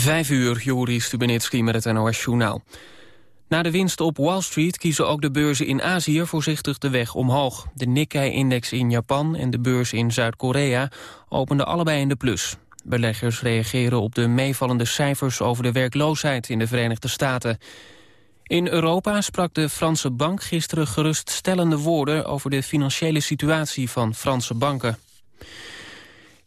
Vijf uur, Joris Stubenitski met het NOS-journaal. Na de winst op Wall Street kiezen ook de beurzen in Azië voorzichtig de weg omhoog. De Nikkei-index in Japan en de beurs in Zuid-Korea openden allebei in de plus. Beleggers reageren op de meevallende cijfers over de werkloosheid in de Verenigde Staten. In Europa sprak de Franse bank gisteren geruststellende woorden over de financiële situatie van Franse banken.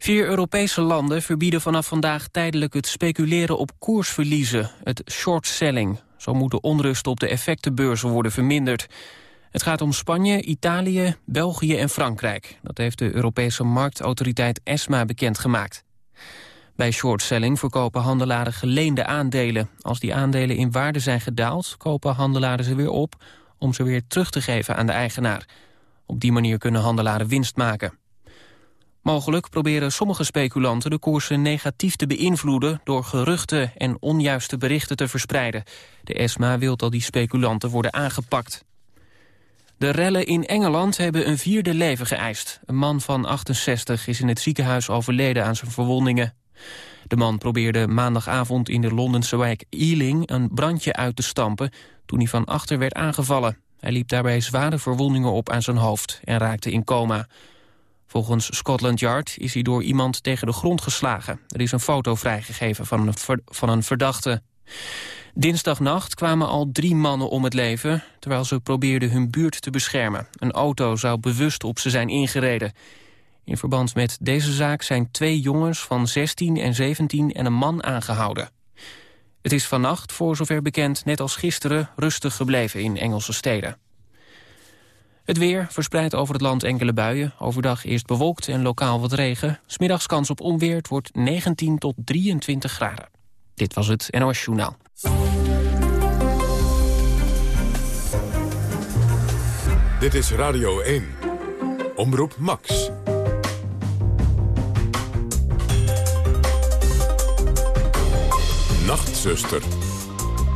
Vier Europese landen verbieden vanaf vandaag tijdelijk het speculeren op koersverliezen, het short-selling. Zo moet de onrust op de effectenbeurzen worden verminderd. Het gaat om Spanje, Italië, België en Frankrijk. Dat heeft de Europese marktautoriteit ESMA bekendgemaakt. Bij short-selling verkopen handelaren geleende aandelen. Als die aandelen in waarde zijn gedaald, kopen handelaren ze weer op... om ze weer terug te geven aan de eigenaar. Op die manier kunnen handelaren winst maken. Mogelijk proberen sommige speculanten de koersen negatief te beïnvloeden... door geruchten en onjuiste berichten te verspreiden. De ESMA wil dat die speculanten worden aangepakt. De rellen in Engeland hebben een vierde leven geëist. Een man van 68 is in het ziekenhuis overleden aan zijn verwondingen. De man probeerde maandagavond in de Londense wijk Ealing... een brandje uit te stampen toen hij van achter werd aangevallen. Hij liep daarbij zware verwondingen op aan zijn hoofd en raakte in coma. Volgens Scotland Yard is hij door iemand tegen de grond geslagen. Er is een foto vrijgegeven van een, van een verdachte. Dinsdagnacht kwamen al drie mannen om het leven... terwijl ze probeerden hun buurt te beschermen. Een auto zou bewust op ze zijn ingereden. In verband met deze zaak zijn twee jongens van 16 en 17 en een man aangehouden. Het is vannacht, voor zover bekend, net als gisteren... rustig gebleven in Engelse steden. Het weer verspreidt over het land enkele buien. Overdag eerst bewolkt en lokaal wat regen. Smiddags kans op onweer. Het wordt 19 tot 23 graden. Dit was het NOS Journaal. Dit is Radio 1. Omroep Max. Nachtzuster.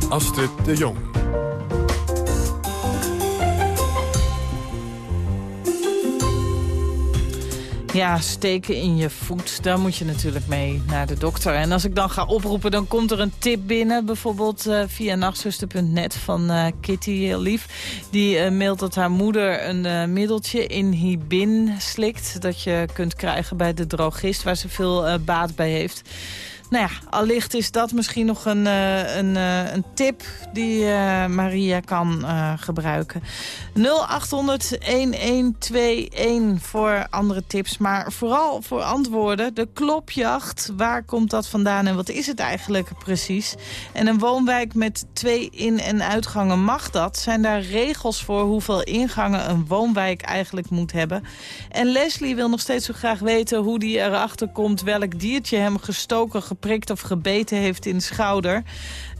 Astrid de Jong. Ja, steken in je voet, daar moet je natuurlijk mee naar de dokter. En als ik dan ga oproepen, dan komt er een tip binnen. Bijvoorbeeld uh, via nachtzuster.net van uh, Kitty, lief. Die uh, mailt dat haar moeder een middeltje inhibin slikt. Dat je kunt krijgen bij de drogist, waar ze veel baat bij heeft. Nou ja, allicht is dat misschien nog een, uh, een, uh, een tip die uh, Maria kan gebruiken. 0800-1121 voor andere tips, maar vooral voor antwoorden. De klopjacht, waar komt dat vandaan en wat is het eigenlijk precies? En een woonwijk met twee in- en uitgangen, mag dat? Zijn daar regels voor hoeveel ingangen een woonwijk eigenlijk moet hebben? En Leslie wil nog steeds zo graag weten hoe die erachter komt... welk diertje hem gestoken, geprikt of gebeten heeft in de schouder.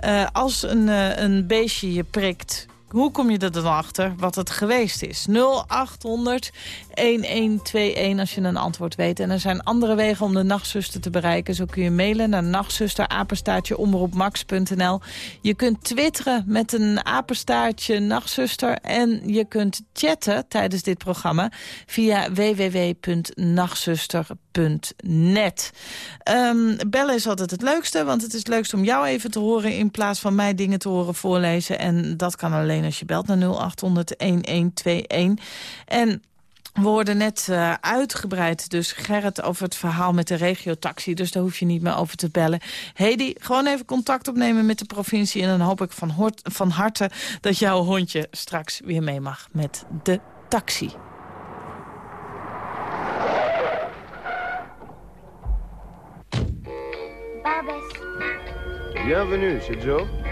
Uh, als een, uh, een beestje je prikt, hoe kom je er dan achter wat het geweest is? 0800 1121 als je een antwoord weet. En er zijn andere wegen om de nachtzuster te bereiken. Zo kun je mailen naar nachtzuster omroepmax.nl. Je kunt twitteren met een apenstaartje nachtzuster. En je kunt chatten tijdens dit programma via www.nachtzuster.net. Um, bellen is altijd het leukste, want het is leukst om jou even te horen... in plaats van mij dingen te horen voorlezen. En dat kan alleen als je belt naar 0800-1121. En we hoorden net uh, uitgebreid dus Gerrit over het verhaal met de regiotaxi. Dus daar hoef je niet meer over te bellen. Hedy, gewoon even contact opnemen met de provincie. En dan hoop ik van, van harte dat jouw hondje straks weer mee mag met de taxi. Barbès. Bienvenue, c'est Joe.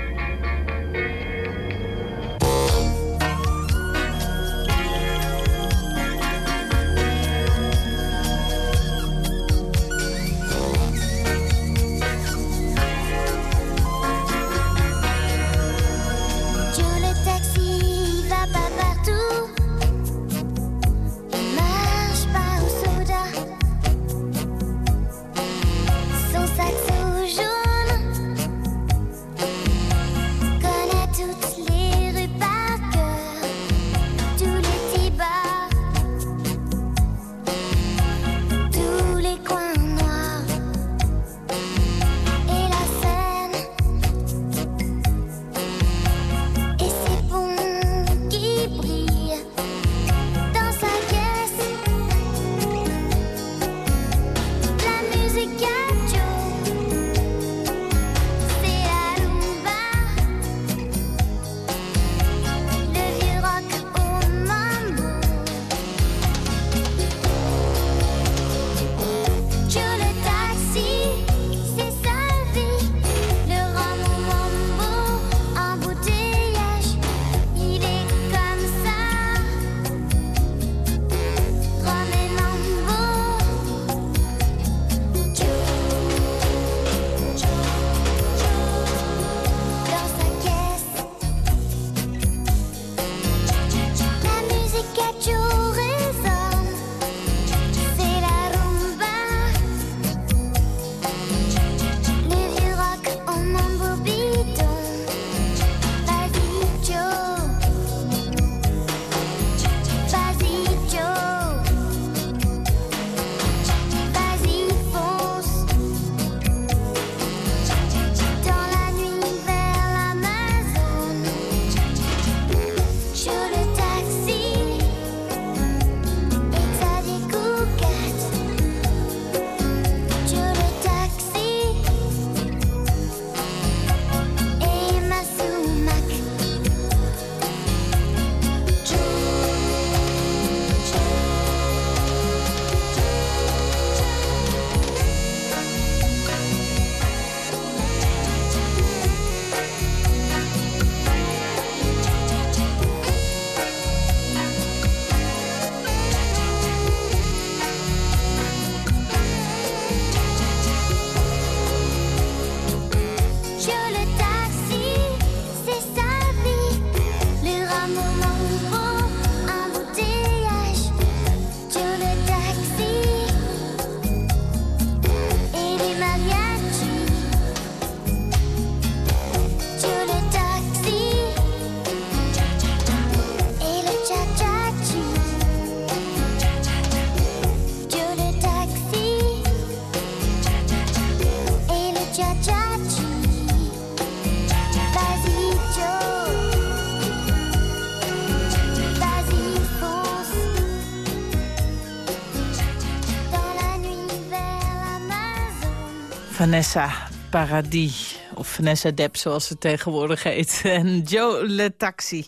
Vanessa Paradis. Of Vanessa Depp, zoals ze tegenwoordig heet. En Joe Le Taxi. 0800-1121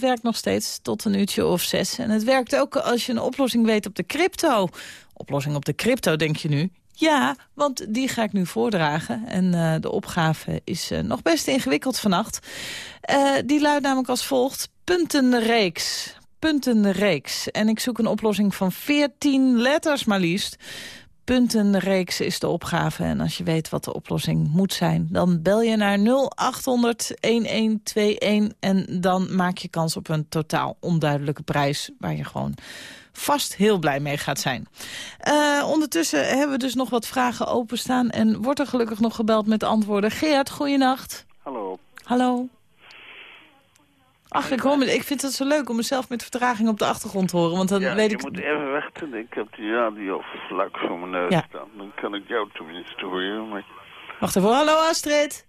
werkt nog steeds tot een uurtje of zes. En het werkt ook als je een oplossing weet op de crypto. Oplossing op de crypto, denk je nu? Ja, want die ga ik nu voordragen. En uh, de opgave is uh, nog best ingewikkeld vannacht. Uh, die luidt namelijk als volgt. Puntenreeks. Puntenreeks. En ik zoek een oplossing van 14 letters maar liefst puntenreeks is de opgave. En als je weet wat de oplossing moet zijn... dan bel je naar 0800-1121 en dan maak je kans op een totaal onduidelijke prijs... waar je gewoon vast heel blij mee gaat zijn. Uh, ondertussen hebben we dus nog wat vragen openstaan... en wordt er gelukkig nog gebeld met antwoorden. Geert, goeienacht. Hallo. Hallo. Ach, ik, hoor me, ik vind het zo leuk om mezelf met vertraging op de achtergrond te horen. Want dan ja, weet je ik... moet even wachten. Ik heb die radio vlak voor mijn neus Ja. staan. Dan kan ik jou tenminste horen. Maar Wacht even. Hallo Astrid.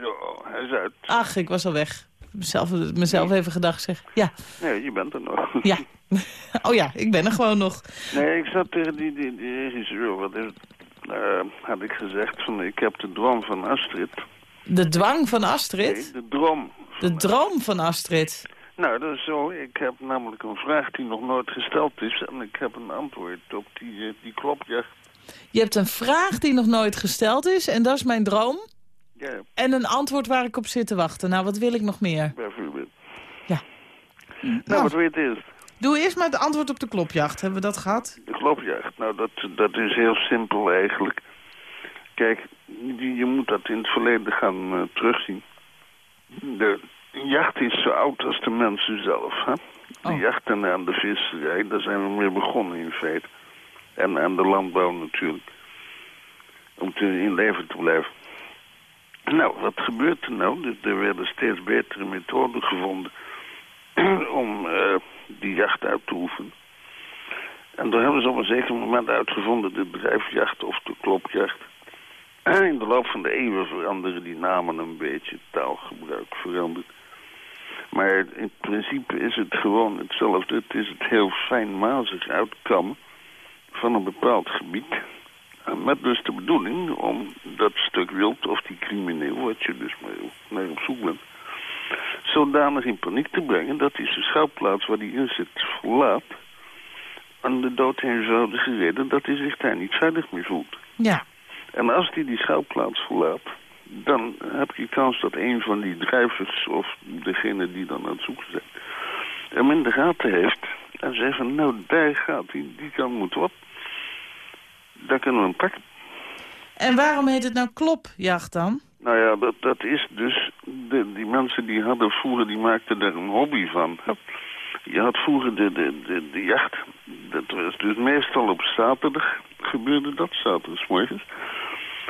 zo, hij is uit. Ach, ik was al weg. Mezelf, mezelf even gedacht zeg. Ja, Nee, je bent er nog. ja. Oh ja, ik ben er gewoon nog. Nee, ik zat tegen die, die, die regisseur. Wat is? Eh, had ik gezegd van ik heb de droom van Astrid. De dwang van Nee, Astrid. de droom. De droom van Astrid. Nou, dat is zo. Ik heb namelijk een vraag die nog nooit gesteld is. En ik heb een antwoord op die, eh, die klopjacht. Je hebt een vraag die nog nooit gesteld is. En dat is mijn droom. Ja, En een antwoord waar ik op zit te wachten. Nou, wat wil ik nog meer? bijvoorbeeld. Ja. Nou, Nou, wat weet je eerst? Doe eerst maar het antwoord op de klopjacht. Hebben we dat gehad? De klopjacht, nou dat, dat is heel simpel eigenlijk. Kijk, je, moet dat in het verleden gaan eh, terugzien. De jacht is zo oud als de mensen zelf. Hè? De Oh. jacht en, de visserij, daar zijn we mee begonnen in feite. En, en de landbouw natuurlijk. Om te, in leven te blijven. Nou, wat gebeurt er nou? Er werden steeds betere methoden gevonden om eh, die jacht uit te oefenen. En daar hebben ze op een zeker moment uitgevonden de drijfjacht of de klopjacht. En in de loop van de eeuwen veranderen die namen een beetje, taalgebruik verandert. Maar in principe is het gewoon hetzelfde. Het is het heel fijnmazig uitkammen van een bepaald gebied. Met dus de bedoeling om dat stuk wild of die crimineel, wat je dus maar naar op zoek bent, zodanig in paniek te brengen dat hij zijn schuilplaats waar hij in zit verlaat aan de dood eenvoudige reden dat hij zich daar niet veilig meer voelt. Ja. En als hij die schuilplaats verlaat, dan heb je kans dat een van die drijvers of degene die dan aan het zoeken zijn, hem in de gaten heeft en zegt van nou daar gaat hij, die kan moet op. Daar kunnen we hem pakken. En waarom heet het nou klopjacht dan? Nou ja, dat, dat is dus, de, die mensen die hadden vroeger, die maakten daar een hobby van. Je had vroeger de, de, de, de jacht, dat was dus meestal op zaterdag gebeurde dat, zaterdagsmorgens.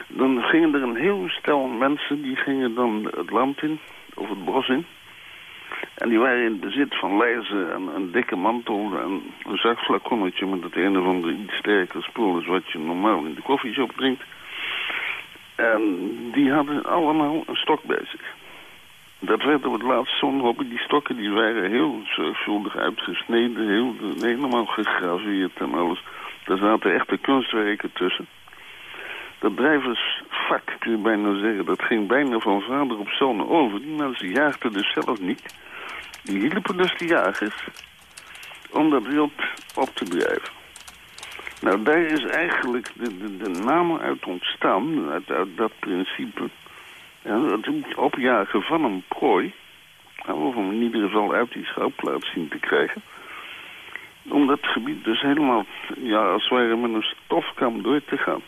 Dan gingen er een heel stel mensen, die gingen dan het land in, of het bos in. En die waren in bezit van lijzen en een dikke mantel en een zakflaconnetje met het een of andere iets sterker spul als wat je normaal in de koffieshop drinkt. En die hadden allemaal een stok bij zich. Dat werd op het laatst zo'n. Die stokken die waren heel zorgvuldig uitgesneden, heel, helemaal gegraveerd en alles. Daar zaten echte kunstwerken tussen. Dat drijversvak, kun je bijna zeggen, dat ging bijna van vader op zoon over. Die mensen jaagden dus zelf niet. Die hielpen dus de jagers om dat wild op te drijven. Nou, daar is eigenlijk de, de, de naam uit ontstaan, uit, uit dat principe. Ja, het opjagen van een prooi, nou, of hem in ieder geval uit die schouwplaats zien te krijgen. Om dat gebied dus helemaal, ja, als het ware met een stofkam door te gaan.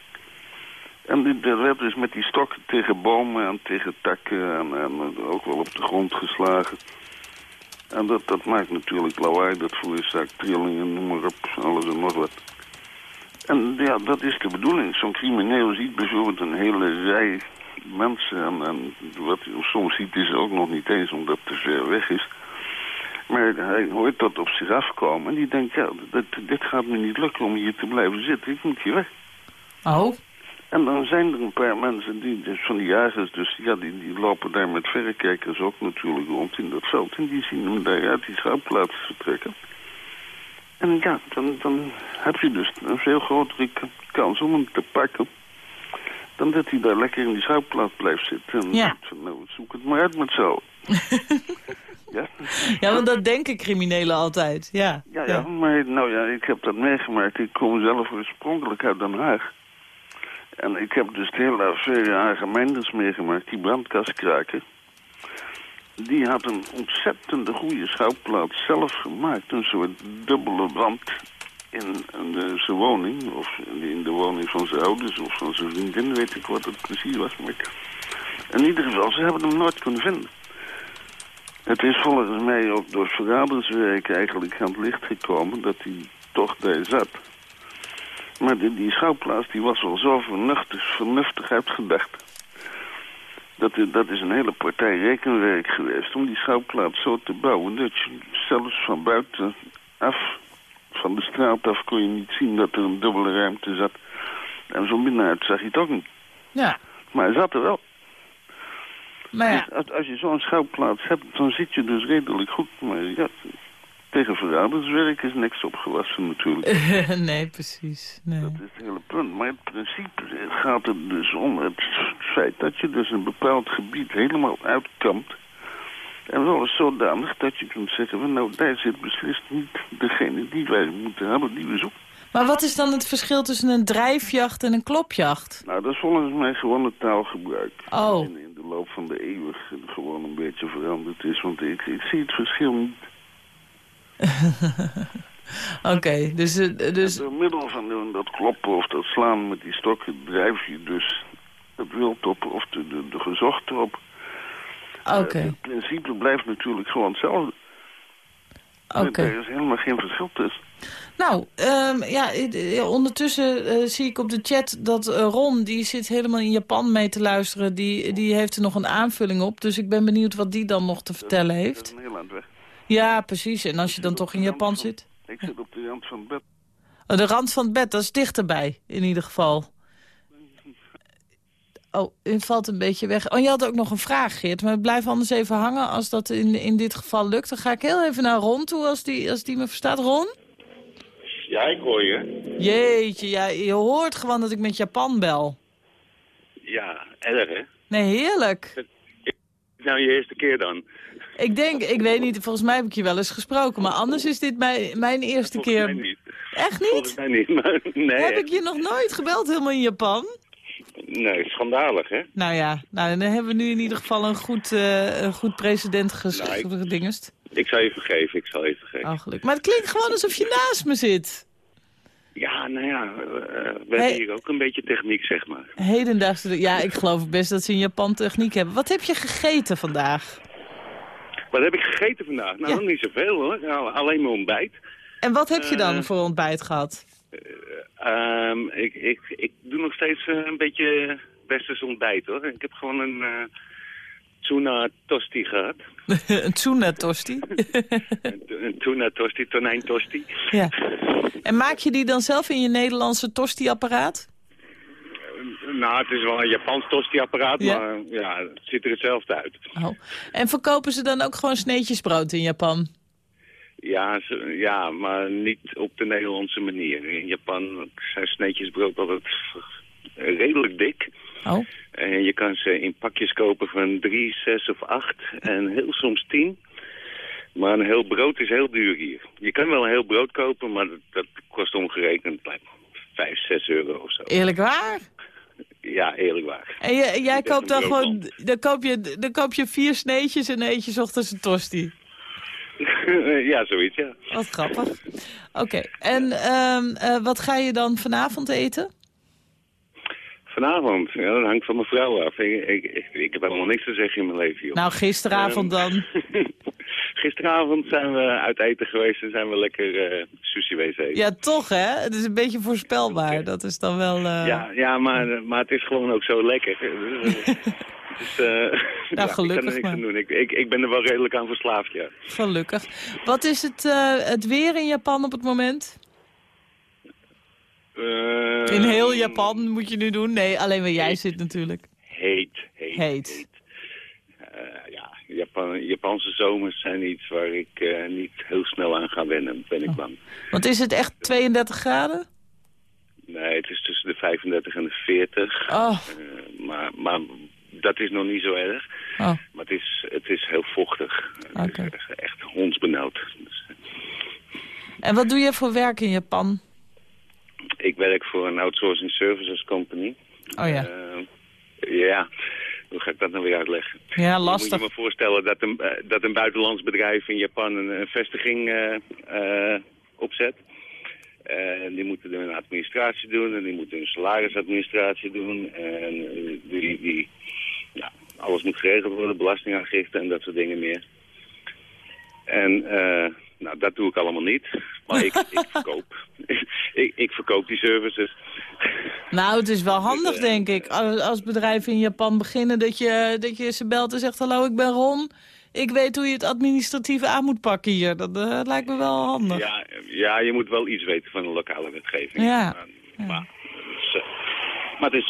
En dat werd dus met die stokken tegen bomen en tegen takken en, en ook wel op de grond geslagen. En dat, dat maakt natuurlijk lawaai, dat veroorzaakt trillingen, noem maar op, alles en nog wat. En ja, dat is de bedoeling. Zo'n crimineel ziet bijvoorbeeld een hele rij mensen. En, en wat hij soms ziet is ook nog niet eens omdat het te ver weg is. Maar hij hoort dat op zich afkomen. En die denkt, ja, dit, dit gaat me niet lukken om hier te blijven zitten. Ik moet hier weg. Oh, En dan zijn er een paar mensen, die, dus van die jagers, dus ja, die, die lopen daar met verrekijkers ook natuurlijk rond in dat veld. En die zien hem daar uit die schuilplaats vertrekken. En ja, dan, dan heb je dus een veel grotere kans om hem te pakken. Dan dat hij daar lekker in die schuilplaats blijft zitten. En Ja. nou, zoek het maar uit met zo. ja, ja, want dat denken criminelen altijd. Ja, ja, ja, maar nou ja, ik heb dat meegemaakt. Ik kom zelf oorspronkelijk uit Den Haag. En ik heb dus de hele affaire Hagemeinders meegemaakt, die brandkastkraken. Die had een ontzettende goede schouwplaats zelf gemaakt. Een soort dubbele wand in, in zijn woning. Of in de woning van zijn ouders of van zijn vriendin, weet ik wat het precies was. Maar in ieder geval, ze hebben hem nooit kunnen vinden. Het is volgens mij ook door verraderswerk eigenlijk aan het licht gekomen dat hij toch daar zat. Maar die, schouwplaats die was wel zo vernuftig, vernuftig uitgedacht. Dat, dat is een hele partij rekenwerk geweest om die schouwplaats zo te bouwen... dat je zelfs van buiten af, van de straat af, kon je niet zien dat er een dubbele ruimte zat. En van binnenuit zag je het ook niet. ja. Maar hij zat er wel. Maar ja, Dus als, als je zo'n schouwplaats hebt, dan zit je dus redelijk goed. Maar ja, tegen verraderswerk is niks opgewassen natuurlijk. nee, precies. Nee. Dat is het hele punt. Maar in principe gaat het dus om het feit dat je dus een bepaald gebied helemaal uitkampt. En wel eens zodanig dat je kunt zeggen van nou daar zit beslist niet degene die wij moeten hebben, die we zoeken. Maar wat is dan het verschil tussen een drijfjacht en een klopjacht? Nou, dat is volgens mij gewoon het taalgebruik. Oh. In, in de loop van de eeuwen gewoon een beetje veranderd is. Want ik, ik zie het verschil niet. Oké, dus, eh, dus Door middel van dat kloppen of dat slaan met die stokken drijf je dus het wild op of de, de, de gezochte op. oké, Eh, het principe blijft natuurlijk gewoon hetzelfde. oké. Er is helemaal geen verschil tussen. Nou, ehm, ja, eh, eh, ondertussen eh, zie ik op de chat dat eh, Ron, die zit helemaal in Japan mee te luisteren. Die, die heeft er nog een aanvulling op. Dus ik ben benieuwd wat die dan nog te vertellen heeft. weg. Ja, precies. En als je dan toch in Japan zit? Ik zit op de rand van het bed. Oh, de rand van het bed, dat is dichterbij, in ieder geval. Oh, het valt een beetje weg. Oh, je had ook nog een vraag, Geert. Maar blijf anders even hangen. Als dat in, in dit geval lukt, dan ga ik heel even naar Ron toe, als die, als die me verstaat. Ron? Ja, ik hoor je. Jeetje, ja, je hoort gewoon dat ik met Japan bel. Ja, erg hè? Nee, heerlijk. Nou, je eerste keer dan. Ik denk, ik weet niet, volgens mij heb ik je wel eens gesproken. Maar anders is dit mijn, mijn eerste Volgens keer. mij niet. Echt Volgens niet? mij niet, maar nee. Heb ik je nog nooit gebeld helemaal in Japan? Nee, schandalig hè? Nou ja, nou, dan hebben we nu in ieder geval een goed, eh, een goed precedent ges- Nou, ik- gedingest. Ik zal je vergeven, ik zal je vergeven. Oh, gelukkig. Maar het klinkt gewoon alsof je naast me zit. Ja, nou ja, eh, we Hey. hebben hier ook een beetje techniek, zeg maar. Hedendaagse... Ja, ik geloof best dat ze in Japan techniek hebben. Wat heb je gegeten vandaag? Wat heb ik gegeten vandaag? Nou, Ja. niet zoveel hoor. Alleen mijn ontbijt. En wat heb je dan Eh. voor ontbijt gehad? Ehm, ik, ik, ik doe nog steeds eh, een beetje westers ontbijt hoor. Ik heb gewoon een eh tuna tosti gehad. een tuna tosti. een, tuna tosti, tonijn tosti. ja. En maak je die dan zelf in je Nederlandse tosti-apparaat? Nou, het is wel een Japans tosti-apparaat, Ja. maar ja, het ziet er hetzelfde uit. Oh. En verkopen ze dan ook gewoon sneetjes brood in Japan? Ja, ze- ja, maar niet op de Nederlandse manier. In Japan zijn sneetjes brood altijd redelijk dik. Oh. En je kan ze in pakjes kopen van drie, zes of acht en heel soms tien. Maar een heel brood is heel duur hier. Je kan wel een heel brood kopen, maar dat, dat kost omgerekend lijkt me, vijf, zes euro of zo. Eerlijk waar? Ja, eerlijk waar. En jij koopt dan gewoon... Dan koop, je, dan koop je vier sneetjes en eet je ochtends een tosti. ja, zoiets, ja. Wat grappig. Oké, en ehm, eh, wat ga je dan vanavond eten? Vanavond, ja, dat hangt van mijn vrouw af. Ik, ik, ik, ik heb helemaal niks te zeggen in mijn leven, joh. Nou, gisteravond Ehm, dan. Gisteravond zijn we uit eten geweest en zijn we lekker eh sushi wezen eten. Ja, toch hè? Het is een beetje voorspelbaar. Dat is dan wel... eh, Ja, ja maar, maar het is gewoon ook zo lekker. dus, eh ja, ik gelukkig kan er niks aan doen. Ik, ik, ik ben er wel redelijk aan verslaafd, ja. Gelukkig. Wat is het, het weer in Japan op het moment? Eh, In heel Japan moet je nu doen? Nee, alleen waar jij zit natuurlijk. Heet, heet, Heet. Eh, ja, Japan, Japanse zomers zijn iets waar ik eh, niet heel snel aan ga wennen, ben ik Oh. bang. Want is het echt 32 graden? Nee, het is tussen de 35 en de 40. Oh, maar, maar dat is nog niet zo erg. oh. Maar het is, het is heel vochtig. Het is echt, hondsbenauwd. En wat doe je voor werk in Japan? Ik werk voor een outsourcing services company. Oh ja, Eh, ja, hoe ga ik dat nou weer uitleggen? ja Je moet lastig. je me voorstellen dat een, eh, dat een buitenlands bedrijf in Japan een, een vestiging eh, opzet. En die moeten hun administratie doen en die moeten hun salarisadministratie doen. En die, die, ja, alles moet geregeld worden, belastingaangifte en dat soort dingen meer. En eh, nou, dat doe ik allemaal niet. Maar ik, ik verkoop. ik, ik verkoop die services. Nou, het is wel handig, eh, denk ik, als, als bedrijven in Japan beginnen... Dat je, dat je ze belt en zegt, hallo, ik ben Ron. Ik weet hoe je het administratieve aan moet pakken hier. Dat eh, lijkt me wel handig. Ja, ja, je moet wel iets weten van de lokale wetgeving. Ja. Maar, maar, het is, eh, maar het is,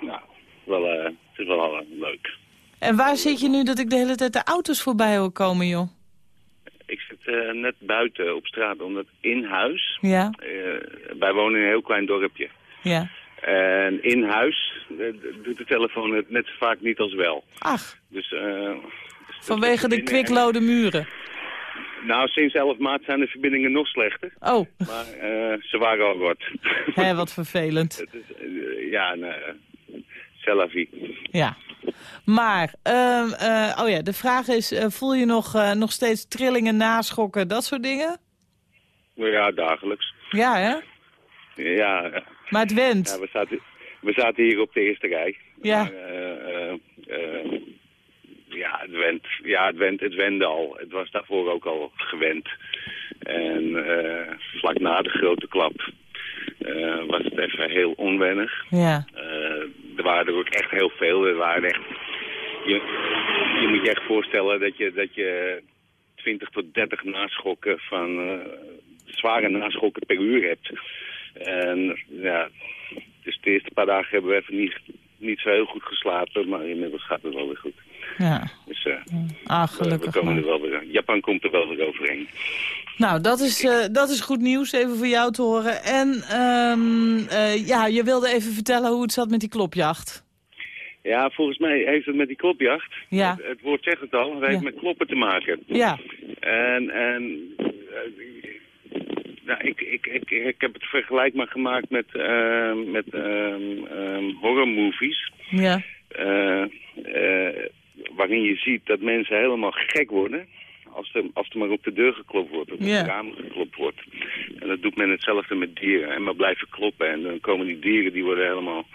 ja, wel, het is wel leuk. En waar zit je nu dat ik de hele tijd de auto's voorbij hoor komen, joh? Eh, net buiten op straat, omdat in huis... Ja, eh, wij wonen in een heel klein dorpje. ja. En in huis eh, doet de telefoon het net zo vaak niet als wel. Ach, Dus, eh, vanwege de kwiklode muren. Nou, sinds 11 maart zijn de verbindingen nog slechter. Oh, Maar ze waren al wat. hè, wat vervelend. Het is, ja, nee, vie. Ja. Maar, ehm, eh, oh ja, de vraag is, eh, voel je nog, eh, nog steeds trillingen, naschokken, dat soort dingen? Nou Ja, dagelijks. Ja, hè? Ja, ja, Maar het went. we, zaten, we zaten hier op de eerste rij. Ja. Ja, het went, ja, het went, het wende al. Het was daarvoor ook al gewend. En vlak na de grote klap was het even heel onwennig. Ja, Eh, er waren er ook echt heel veel. Er waren echt, je, je moet je echt voorstellen dat je, dat je 20 tot 30 naschokken van eh, zware naschokken per uur hebt. En ja, dus de eerste paar dagen hebben we even niet, niet zo heel goed geslapen, maar inmiddels gaat het wel weer goed. Ja. Dus eh, Ah, we, we gelukkig komen maar. er wel weer Japan komt er wel weer overheen. Nou, dat is, eh, dat is goed nieuws, even voor jou te horen. En ehm, eh, ja, je wilde even vertellen hoe het zat met die klopjacht. Ja, volgens mij heeft het met die klopjacht, Ja. het, het woord zegt het al, het heeft Ja. met kloppen te maken. Ja, En, en eh, nou, ik, ik, ik, ik heb het vergelijk maar gemaakt met, eh, met ehm, ehm, horrormovies. ja, eh, eh, waarin je ziet dat mensen helemaal gek worden. Als er, als er maar op de deur geklopt wordt, of op de ramen geklopt wordt. En dat doet men hetzelfde met dieren. En maar blijven kloppen. En dan komen die dieren, die worden helemaal,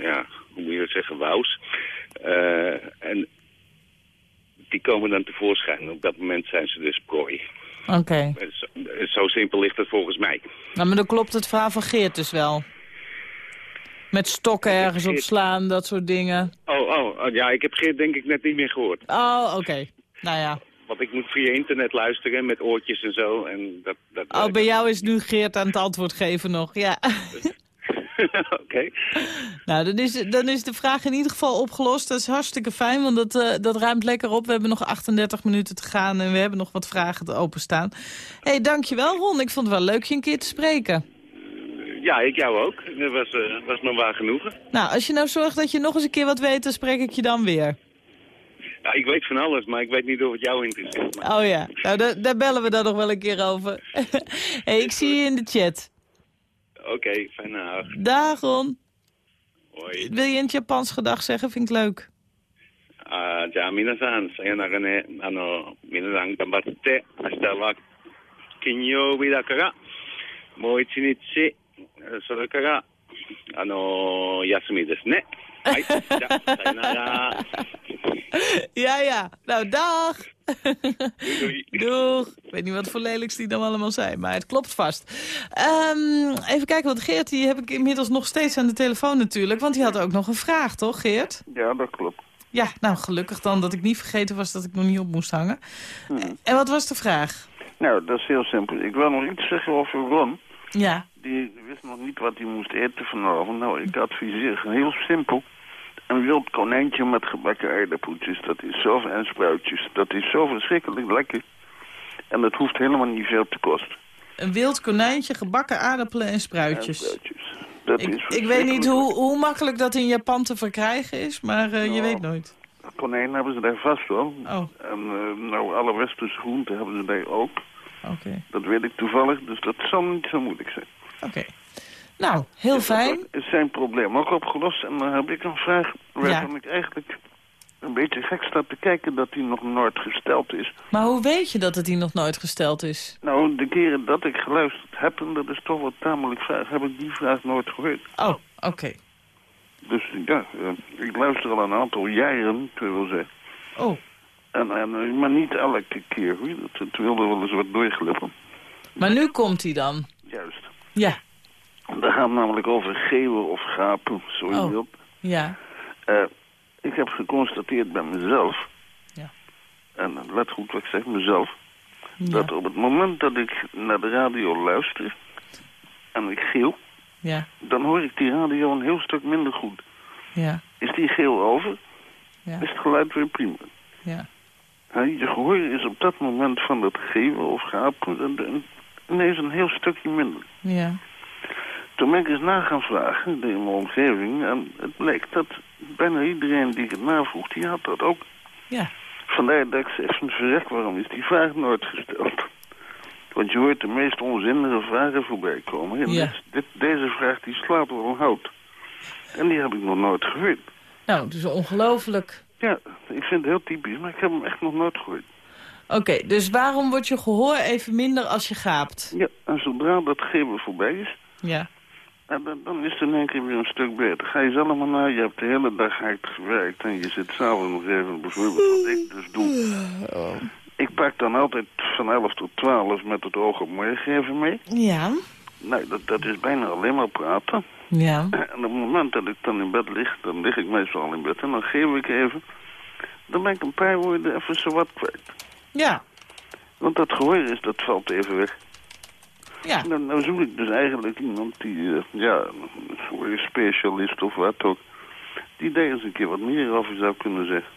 ja, hoe moet je dat zeggen, wous. Eh, en die komen dan tevoorschijn. Op dat moment zijn ze dus prooi. oké. Zo, zo simpel ligt het volgens mij. Nou, maar dan klopt het verhaal van Geert dus wel. Met stokken ergens op slaan, dat soort dingen. Oh, oh, oh, ja, ik heb Geert denk ik net niet meer gehoord. Oh, oké. Nou ja. Want ik moet via internet luisteren met oortjes en zo. En dat, dat Oh, bij jou is nu Geert aan het antwoord geven nog. Ja. Oké. Nou, dan is, dan is de vraag in ieder geval opgelost. Dat is hartstikke fijn, want dat, eh, dat ruimt lekker op. We hebben nog 38 minuten te gaan en we hebben nog wat vragen te openstaan. Hé, hey, dankjewel Ron. Ik vond het wel leuk je een keer te spreken ja, ik jou ook. Dat was, uh, was me waar genoegen. Nou, als je nou zorgt dat je nog eens een keer wat weet, dan spreek ik je dan weer. Ja, ik weet van alles, maar ik weet niet of het jou interesseert. Maar... Oh ja, nou, daar, bellen we dan nog wel een keer over. hey, ik zie je in de chat. Oké, okay, fijne dag. Dag, Ron. Wil je in Japans gedag zeggen? Vind ik leuk. Ah, ja, minasan, sayonara ne. Minasan gambatte. Ashita wa kinyobi Bidakara. Mooi ichinichi の、皆さん頑張って、明日は金曜日だから、もう一日、それから、あのー休みですね。はい。じゃあ、さよなら。 Ja, ja. Nou, dag. Doei, doei. Doeg. Ik weet niet wat voor lelijks die dan allemaal zijn, maar het klopt vast. Ehm, even kijken, want Geert die heb ik inmiddels nog steeds aan de telefoon natuurlijk. Want die had ook nog een vraag, toch Geert? Ja, dat klopt. Ja, nou gelukkig dan dat ik niet vergeten was dat ik nog niet op moest hangen. En wat was de vraag? Nou, dat is heel simpel. Ik wil nog iets zeggen over Ron. Ja. Die wist nog niet wat hij moest eten vanavond. Nou, ik adviseer heel simpel. Een wild konijntje met gebakken aardappeltjes. Dat is zo, en spruitjes. Dat is zo verschrikkelijk lekker. En dat hoeft helemaal niet veel te kosten. Een wild konijntje, gebakken aardappelen en spruitjes. En spruitjes. Dat Ik, is ik weet niet hoe, hoe makkelijk dat in Japan te verkrijgen is, maar eh, je Nou. weet nooit. lekker. Konijn hebben ze daar vast wel. Oh, En eh, nou, alle westerse groenten hebben ze daar ook. Dat weet ik toevallig, dus dat zal niet zo moeilijk zijn. Oké. Nou, heel fijn. Is zijn probleem ook opgelost? En dan heb ik een vraag waarvan Ja. ik eigenlijk een beetje gek sta te kijken dat hij nog nooit gesteld is. Maar hoe weet je dat het hier nog nooit gesteld is? Nou, de keren dat ik geluisterd heb, en dat is toch wel tamelijk vaag, heb ik die vraag nooit gehoord. Oh, oké. Dus ja, eh, ik luister al een aantal jaren, ik wil zeggen. Oh, En, en, maar niet elke keer, het wilde wel eens wat doorglippen. maar nu komt hij dan. Juist. Ja, Dat gaat namelijk over geeuwen of gapen, zo je Oh. wilt. ja, Eh, ik heb geconstateerd bij mezelf, Ja. en let goed wat ik zeg, mezelf, ja, dat op het moment dat ik naar de radio luister en ik geel, ja, dan hoor ik die radio een heel stuk minder goed. ja, Is die geel over, ja, is het geluid weer prima. ja. Ja, je gehoor is op dat moment van dat geven of en- ineens een heel stukje minder. ja. Toen ben ik eens na gaan vragen in mijn omgeving en het bleek dat bijna iedereen die het navroeg, die had dat ook. Ja, Vandaar dat ik zeg verrek, waarom is die vraag nooit gesteld? Want je hoort de meest onzinnige vragen voorbij komen. En Ja. dit, dit- deze vraag die slaat wel hout. En die heb ik nog nooit gehoord. nou, dus ongelooflijk. Ja, ik vind het heel typisch, maar ik heb hem echt nog nooit gehoord. Oké, dus waarom wordt je gehoor even minder als je gaapt? Ja, en zodra dat geven voorbij is, Ja, en dan, dan is het in één keer weer een stuk beter. Ga je zelf maar na, je hebt de hele dag hard gewerkt en je zit s'avonds nog even bijvoorbeeld wat ik dus doe. Ik pak dan altijd van 11 tot 12 met het oog op morgen even mee. ja, Nee, dat, dat is bijna alleen maar praten. Ja, En op het moment dat ik dan in bed lig, dan lig ik meestal al in bed en dan geef ik even. Dan ben ik een paar woorden even zo wat kwijt. ja, Want dat gehoor is, dat valt even weg. ja. En dan, dan zoek ik dus eigenlijk iemand die, eh, ja, een specialist of wat ook, die daar eens een keer wat meer over zou kunnen zeggen.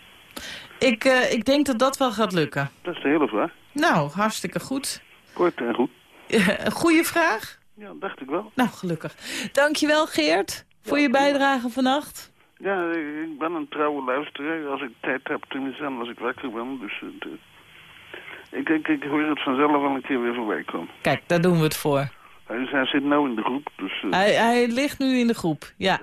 Ik, eh, ik denk dat dat wel gaat lukken. Dat is de hele vraag. Nou, hartstikke goed. Kort en goed. Een goede vraag? Ja, dacht ik wel. Nou, gelukkig. Dankjewel, Geert, voor je bijdrage vannacht. Ja, ik ben een trouwe luisteraar. Als ik tijd heb, tenminste, en als ik wakker ben. Dus eh, ik, ik, ik hoor het vanzelf wel een keer weer voorbij komen. Kijk, daar doen we het voor. Hij, hij zit nou in de groep, dus... eh, Hij, hij ligt nu in de groep, ja.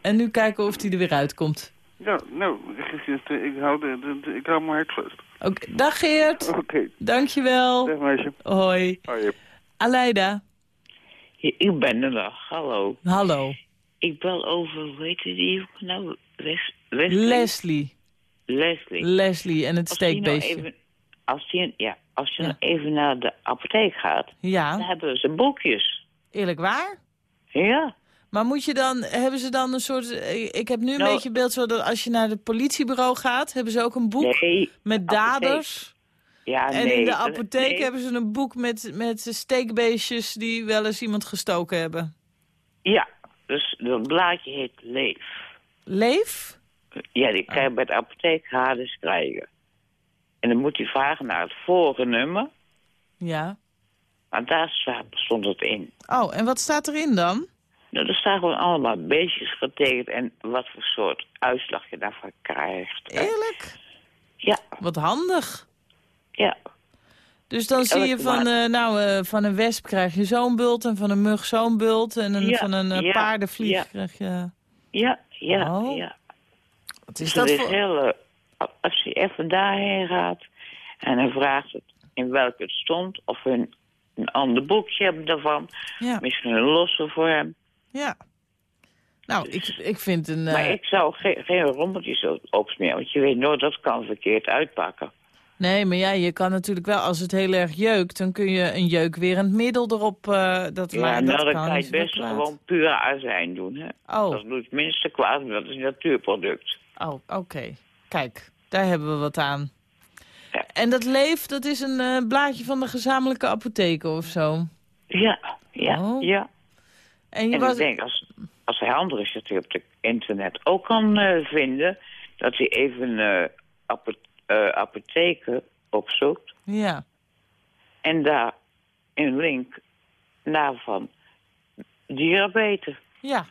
En nu kijken of hij er weer uitkomt. Ja, nou, ik, ik, ik, hou de, de- de- ik hou mijn hart vast. Oké, dag Geert. Oké, Dankjewel. dag meisje. Hoi. Hoi. Aleida. Ik ben er nog, hallo. Hallo. Ik bel over, hoe heet die nou? Les, Leslie? Leslie. Leslie. Leslie en het Als nou steekbeestje. even, als die, ja, als je Ja. nou even naar de apotheek gaat, dan Ja, hebben ze boekjes. eerlijk waar? Ja. Maar moet je dan, hebben ze dan een soort... Ik heb nu een Nou- beetje beeld zo dat als je naar het politiebureau gaat... hebben ze ook een boek Nee. met daders. Ja, En nee. in de apotheek nee. hebben ze een boek met, met steekbeestjes... die wel eens iemand gestoken hebben. Ja, dus dat blaadje heet Leef. Leef? Ja, die kan je bij de apotheek gratis krijgen. En dan moet je vragen naar het vorige nummer, Ja. want daar stond het in. Oh, en wat staat erin dan? Nou, er staan gewoon allemaal beestjes getekend en wat voor soort uitslag je daarvan krijgt. Eerlijk? Ja, Wat handig. Ja. Dus dan zie je van, eh, nou, eh, van een wesp krijg je zo'n bult... en van een mug zo'n bult... en een, Ja, van een eh, ja, paardenvlieg ja. krijg je... Ja, ja, Oh. ja. Wat is Dus dat voor... heel, als je even daarheen gaat en dan vraagt het in welke het stond... of hun een ander boekje hebben daarvan, misschien een losse voor hem. ja. Nou, ik, ik vind een... Maar ik zou ge geen rommeltjes op- opsmeren, want je weet nooit, dat kan verkeerd uitpakken. Nee, maar ja, je kan natuurlijk wel, als het heel erg jeukt... dan kun je een jeukwerend middel erop... eh dat, Ja, maar nou, dat dan kan je best gewoon puur azijn doen, hè. Oh, Dat doet het minste kwaad, dat is een natuurproduct. oh oké. Kijk, daar hebben we wat aan. Ja. En dat leef, dat is een eh, blaadje van de gezamenlijke apotheken of zo? Ja, Ja, Oh. ja. En je En was... ik denk, als, als hij andere shit op het internet ook kan eh, vinden... dat hij even apo eh, apotheken opzoekt... Ja. en daar een link naar van dierenbeter. Ja.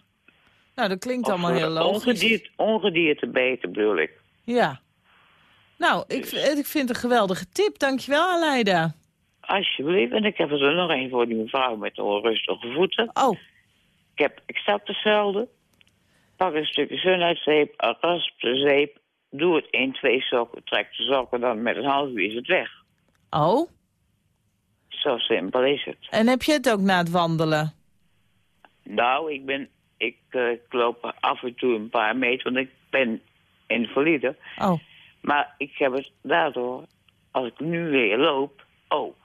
Nou, dat klinkt Of, allemaal heel logisch. Ongedierte, ongedierte beter, bedoel ik. Ja. Nou, ik, ik vind het een geweldige tip. Dankjewel, Aleida. Alsjeblieft. En ik heb er nog een voor die mevrouw met de onrustige voeten. Oh, Ik, heb, ik sta op de velden. Pak een stukje zonnezeep, rasp de zeep. Doe het in twee sokken. Trek de sokken dan met een half uur is het weg. oh. Zo simpel is het. En heb je het ook na het wandelen? Nou, ik ben... Ik, eh, ik loop af en toe een paar meter, want ik ben invalide. Oh, Maar ik heb het daardoor, als ik nu weer loop, ook.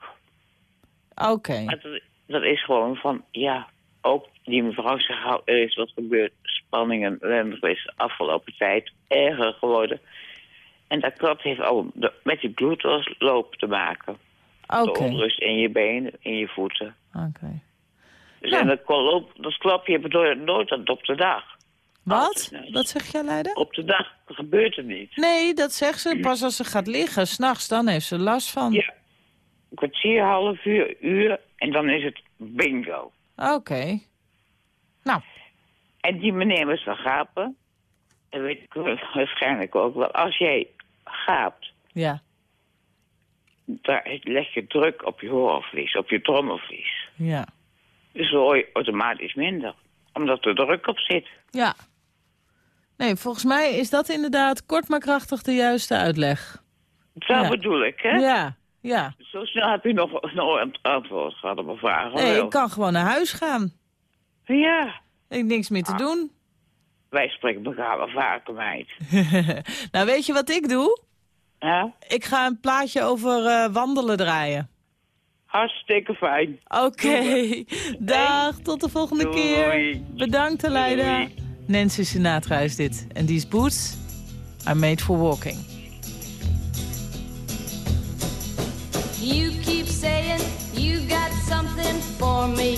oké. Dat, dat is gewoon van, ja, ook die mevrouw zegt, "Nou, er is wat gebeurd, spanning en ellende geweest de afgelopen tijd, erger geworden. En dat klopt, heeft al met die bloedloop te maken. Oké. De onrust in je benen, in je voeten. Oké. Dus Ja. en dat, klopt, dat klopt, je hebt het nooit, dat op de dag. Wat? Wat zeg jij, Leida? Op de dag gebeurt het niet. Nee, dat zegt ze. Pas als ze gaat liggen, s'nachts, dan heeft ze last van. Ja, een kwartier, half uur, uur en dan is het bingo. Oké. Nou, En die meneer met zijn gapen, dat weet ik waarschijnlijk ook wel. Als jij gaapt, ja. daar leg je druk op je hoorvlies, op je trommelvlies. Ja. Dus dan hoor je automatisch minder, omdat er druk op zit. Ja. Nee, volgens mij is dat inderdaad kort maar krachtig de juiste uitleg. Ja. bedoel ik, hè? Ja, ja. Zo snel heb je nog, een antwoord gehad op mijn vraag. Nee, ik kan gewoon naar huis gaan. Ja, Ik heb niks meer te Ah. doen. wij spreken elkaar wel vaker, meid. nou, weet je wat ik doe? Ja? Ik ga een plaatje over eh, wandelen draaien. Hartstikke fijn. Oké, dag, tot de volgende Doei. keer. Bedankt, Aleida. Nancy Sinatra is dit. En these boots are made for walking. You keep saying you got something for me.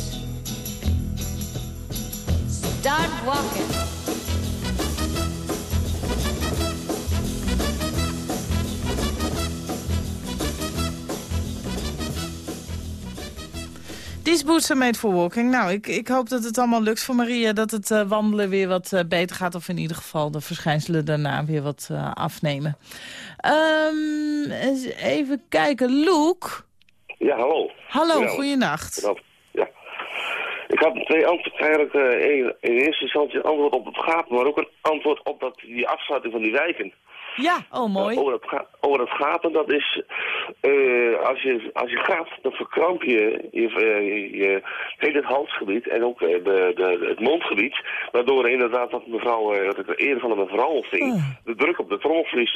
Start walking. These boots are made for walking. Nou, ik, ik hoop dat het allemaal lukt voor Maria. Dat het eh, wandelen weer wat eh, beter gaat. Of in ieder geval de verschijnselen daarna weer wat eh, afnemen. Ehm, even kijken. Loek. Ja, hallo. Hallo, Ja, goeienacht. Dat-. Ik had twee antwoorden. Eigenlijk eh, in, eerste instantie een antwoord op het gapen, maar ook een antwoord op dat, die afsluiting van die wijken. Ja, oh mooi. over, het ga- over het gapen, dat is... eh, als, je, als je gaat, dan verkramp je je, eh, je, je heel het halsgebied en ook de, de, het mondgebied. Waardoor inderdaad, wat mevrouw, wat ik eerder van de mevrouw ving, Oh. de druk op de trommelvlies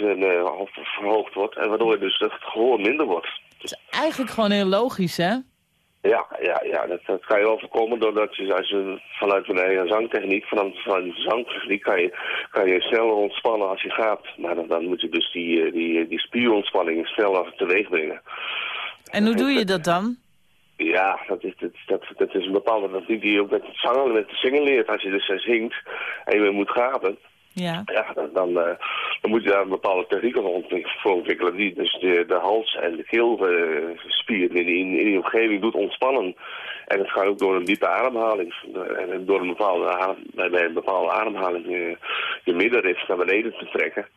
verhoogd wordt. En waardoor dus het gehoor minder wordt. Eigenlijk gewoon heel logisch, hè? Ja, ja, ja dat, dat kan je wel voorkomen doordat je, als je vanuit een eigen zangtechniek, vanuit, vanuit de zangtechniek kan je, kan je sneller ontspannen als je gaat. Maar dan, dan moet je dus die, eh, die, die spierontspanning sneller teweeg brengen. En hoe doe je dat dan? Ja, dat is, dat, dat, dat is een bepaalde techniek die je ook met het zangen, met het zingen leert. Als je dus eh, zingt en je moet gapen, Ja. ja, dan, eh, dan moet je daar een bepaalde techniek voor ontwik- voor ontwikkelen. Die dus de, de hals- en de keelspier in, die- in, in die omgeving doet ontspannen. En dat gaat ook door een diepe ademhaling. En door een bepaalde, bij een bepaalde ademhaling je, je middenrif naar beneden te trekken.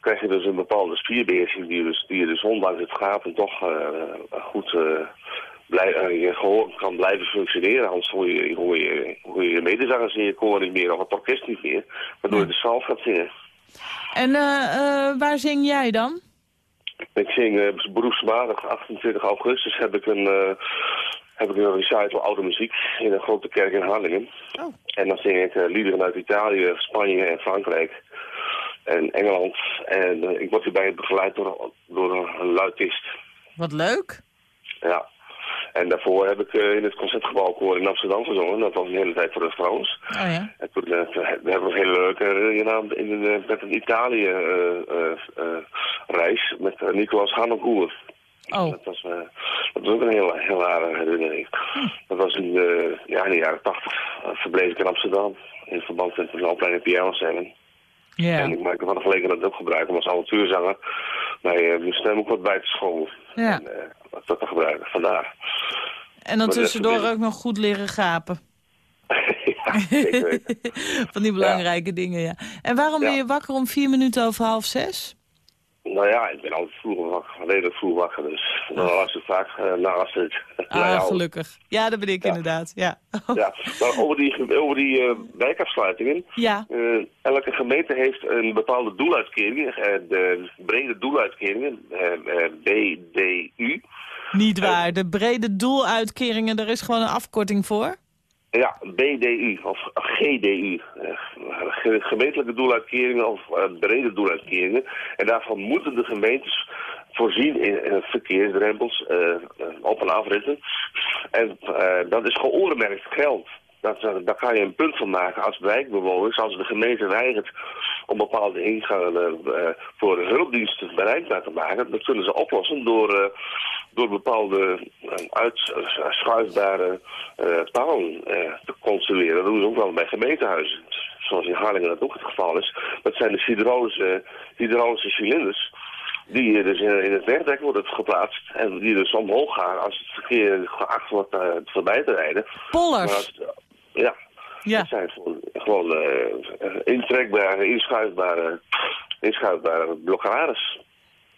Krijg je dus een bepaalde spierbeheersing die dus, die je dus ondanks het gapen toch eh, goed eh, blij, eh, je gehoor kan blijven functioneren. Anders hoor je, hoor je, hoor je medezangers in je koor niet meer of het orkest niet meer. Waardoor je de salf gaat zingen. En eh, eh, waar zing jij dan? Ik zing uh, beroepsmatig 28 augustus heb ik een, eh, heb ik een recital oude muziek in een grote kerk in Harlingen. Oh. En dan zing ik eh, liederen uit Italië, Spanje en Frankrijk en Engeland. En ik word hierbij begeleid door, door een luidist. Wat leuk. Ja. En daarvoor heb ik eh, in het Concertgebouwkoor in Amsterdam gezongen. Dat was een hele tijd voor de trouwens. Oh ja. En toen eh, we hebben we een hele leuke herinnering in een, eh, met een Italië-reis met Nicolas Hanneboer. Oh. Dat was, dat was ook een heel, heel rare herinnering. Dat was in de, ja, in de jaren tachtig. verbleef ik in Amsterdam. In verband met een opleiding pianozingen. Ja. En ik maakte van de gelegenheid ook gebruik om als avontuurzanger mij uh, mijn stem ook wat bij te scholen. Ja. En uh, dat te gebruiken, vandaar. En dan tussendoor ook nog goed leren gapen. ja. Van die belangrijke dingen, ja. En waarom Ja. ben je wakker om vier minuten over half zes? Nou ja, ik ben altijd vroeg wakker, redelijk vroeg wakker, dus dan was het vaak uh, naast het. Ah, gelukkig. Ja, dat ben ik inderdaad, ja. Ja, maar over die, over die uh, wijkafsluitingen. Ja. Uh, elke gemeente heeft een bepaalde doeluitkering, de brede doeluitkeringen, BDU. Niet waar, de brede doeluitkeringen, daar is gewoon een afkorting voor? Ja, BDU of GDU. Uh, gemeentelijke doeluitkeringen of uh, brede doeluitkeringen. En daarvan moeten de gemeentes voorzien in, verkeersdrempels uh, op- en afritten. En dat is geoormerkt geld. Dat, daar kan je een punt van maken als wijkbewoners, als de gemeente weigert om bepaalde ingangen voor hulpdiensten bereikbaar te maken. Dat kunnen ze oplossen door, door bepaalde uh, uitschuifbare palen te construeren. Dat doen ze ook wel bij gemeentehuizen, zoals in Harlingen dat ook het geval is. Dat zijn de hydraulische, hydraulische cilinders die dus in het wegdek worden geplaatst en die dus omhoog gaan als het verkeer geacht wordt uh, voorbij te rijden. Pollers? Ja, ja. dat zijn gewoon, gewoon uh, intrekbare, inschuifbare, inschuifbare blokkades.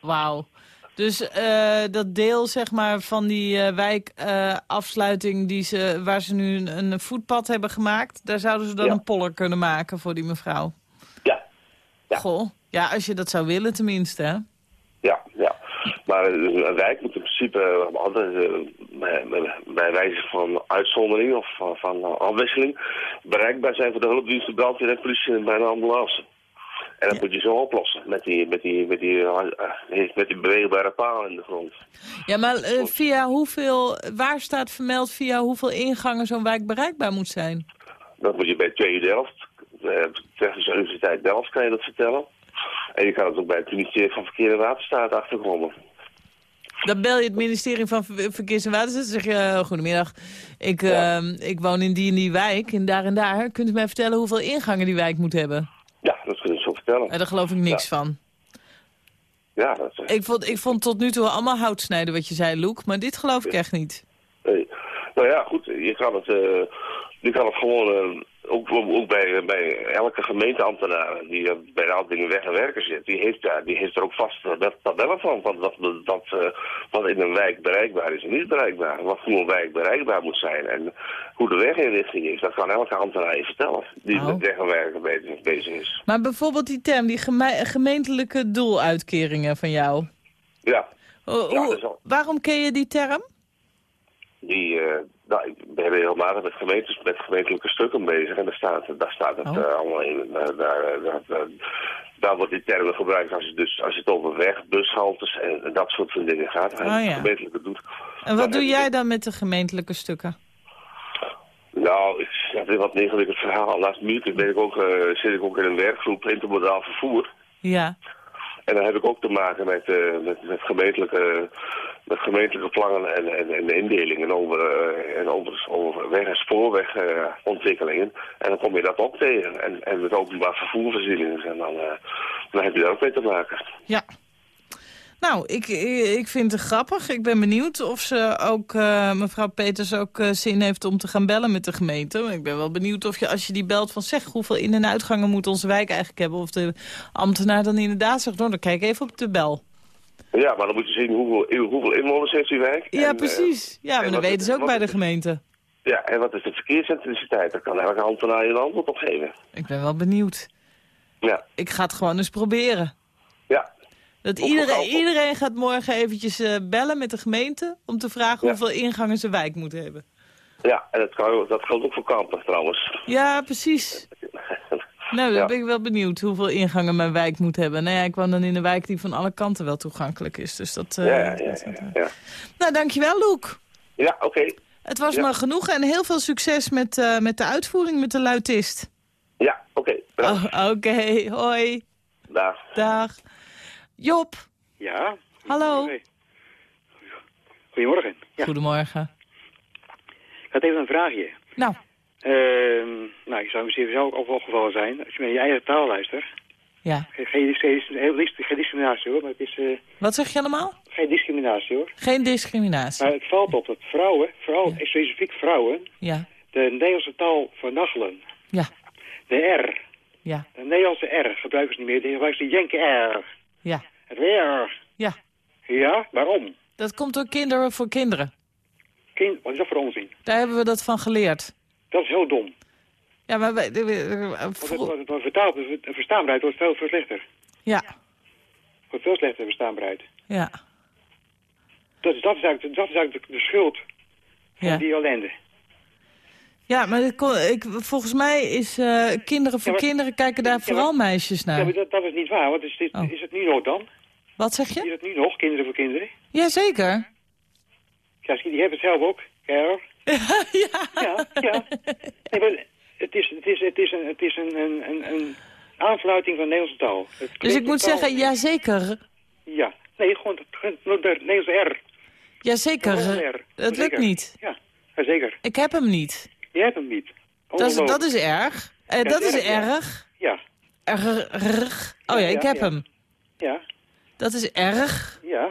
Wauw. Dus uh, dat deel zeg maar, van die uh, wijkafsluiting die ze, waar ze nu een, een, voetpad hebben gemaakt... daar zouden ze dan ja. een poller kunnen maken voor die mevrouw? Ja. ja. Goh, ja, als je dat zou willen tenminste, hè? Ja, ja. Maar een wijk moet in principe altijd bij, wijze van uitzondering of van, van afwisseling bereikbaar zijn voor de hulpdiensten, brandweer en politie en bij een ambulance. En dat ja. moet je zo oplossen met die, met die, met die, uh, met die beweegbare paal in de grond. Ja, maar uh, via hoeveel, waar staat vermeld via hoeveel ingangen zo'n wijk bereikbaar moet zijn? Dat moet je bij TU Delft, uh, Technische Universiteit Delft kan je dat vertellen. En je kan het ook bij het ministerie van Verkeer en Waterstaat achterkomen. Dan bel je het ministerie van Verkeers en Waterstaat en zeg je... Uh, goedemiddag, ik, ja. uh, ik woon in die en die wijk en daar en daar. Kunt u mij vertellen hoeveel ingangen die wijk moet hebben? Ja, dat kunnen vertellen. En daar geloof ik niks ja. van. Ja, dat ik vond, ik vond tot nu toe allemaal hout snijden wat je zei, Loek. Maar dit geloof ik echt niet. Nee. Nou ja, goed, je kan het, eh, je kan het gewoon, eh, ook, ook bij, bij elke gemeenteambtenaar die eh, bij de afdeling weg en werken zit, die heeft, daar, die heeft er ook vast uh, tabellen van, van dat, dat, eh, wat in een wijk bereikbaar is en niet bereikbaar. Wat hoe een wijk bereikbaar moet zijn en hoe de weginrichting is, dat kan elke ambtenaar je vertellen die Oh. met weg en werken bezig, bezig is. Maar bijvoorbeeld die term, die geme- gemeentelijke doeluitkeringen van jou. Ja, dat al- waarom ken je die term? die, eh nou, ik ben regelmatig met, gemeentes, met gemeentelijke stukken bezig en daar staat, daar staat het Oh. eh, allemaal in. Eh, daar, eh, daar, wordt die termen gebruikt als je, dus, als het over weg, bushaltes en, en dat soort van dingen gaat. En Oh, ja. gemeentelijke doet. En wat doe jij dan met de gemeentelijke stukken? Nou, ik heb weer wat een ingewikkeld verhaal. Laatst minuut ben ik ook, eh, zit ik ook in een werkgroep intermodaal vervoer. Ja. En dan heb ik ook te maken met, eh, met, met, gemeentelijke, met gemeentelijke plannen en, en, en de indelingen over, eh, en over, over weg- en spoorwegontwikkelingen. en dan kom je dat ook tegen. En, en met openbaar vervoervoorzieningen. En dan, eh, dan heb je daar ook mee te maken. Ja. Nou, ik, ik vind het grappig. Ik ben benieuwd of ze ook, eh, mevrouw Peters ook zin heeft om te gaan bellen met de gemeente. Ik ben wel benieuwd of je, als je die belt van zeg, hoeveel in- en uitgangen moet onze wijk eigenlijk hebben? Of de ambtenaar dan inderdaad zegt, nou, dan kijk even op de bel. Ja, maar dan moet je zien hoeveel, hoeveel inwoners heeft die wijk. Ja, En, eh, precies. Ja, maar dat weten ze ook bij de gemeente. Ja, en wat is de verkeersintensiteit? Daar kan elke ambtenaar je een antwoord op geven. Ik ben wel benieuwd. Ja, Ik ga het gewoon eens proberen. ja. Dat iedereen, iedereen gaat morgen eventjes eh, bellen met de gemeente... om te vragen Ja. hoeveel ingangen zijn wijk moet hebben. Ja, en dat, kan, dat geldt ook voor kampen trouwens. Ja, precies. Nou, dan Ja. ben ik wel benieuwd hoeveel ingangen mijn wijk moet hebben. Nou ja, ik woon dan in een wijk die van alle kanten wel toegankelijk is. Dus dat... eh, Ja, ja, ja. dat- ja, dat- ja. Nou, dankjewel, Loek. Ja, oké. Het was me genoeg en heel veel succes met, eh, met de uitvoering met de luitist. Ja, oké. bedankt. Oh, Oké, hoi. Dag. Dag. Job, Ja. hallo. Goedemorgen. Ja. Goedemorgen. Ik had even een vraagje. Nou, nou, ik zou misschien zelf ook opgevallen zijn. Als je naar je eigen taal luistert. ja. Geen, geen discriminatie hoor, maar het is eh, Wat zeg je allemaal? geen discriminatie hoor. Geen discriminatie. Maar het valt op dat vrouwen, vooral specifiek vrouwen, Ja, de Nederlandse taal vernachelen. ja, De R. ja, De Nederlandse R gebruiken ze niet meer. Die gebruiken ze Jenke R. ja, Het R. ja. Ja, waarom? Dat komt door kinderen voor kinderen. Kind, wat is dat voor onzin? Daar hebben we dat van geleerd. Dat is heel dom. Ja, maar wij, de- vertaald, de verstaanbaarheid wordt veel, veel slechter. ja, Wordt veel slechter verstaanbaarheid. ja, Dat is, dat is eigenlijk, dat is eigenlijk de, de schuld van ja. die ellende. Ja, maar kon- ik, volgens mij is eh, kinderen voor Ja, maar- kinderen kijken daar Ja, vooral maar- meisjes Ja, naar. maar dat, dat is niet waar. Want is, dit, Oh. is het nu nog dan? Wat zeg Is je? het nu nog, kinderen voor kinderen? Jazeker. Ja, die hebben het zelf ook. Ja, ja. ja. ja. Nee, maar het is, het is, het is, een, het is een, een, een, aanfluiting van de Nederlandse taal. Dus ik moet zeggen, jazeker. Ja. Nee, gewoon het- Nederlandse R. Jazeker. R. Het lukt niet. Ja, ja, zeker. Ik heb hem niet. Je hebt hem niet. Dat is, dat is erg. Eh, Ja, dat is erg, ja. erg. Ja, Erg. Oh ja, ik ja, heb ja. hem. ja, Dat is erg. ja.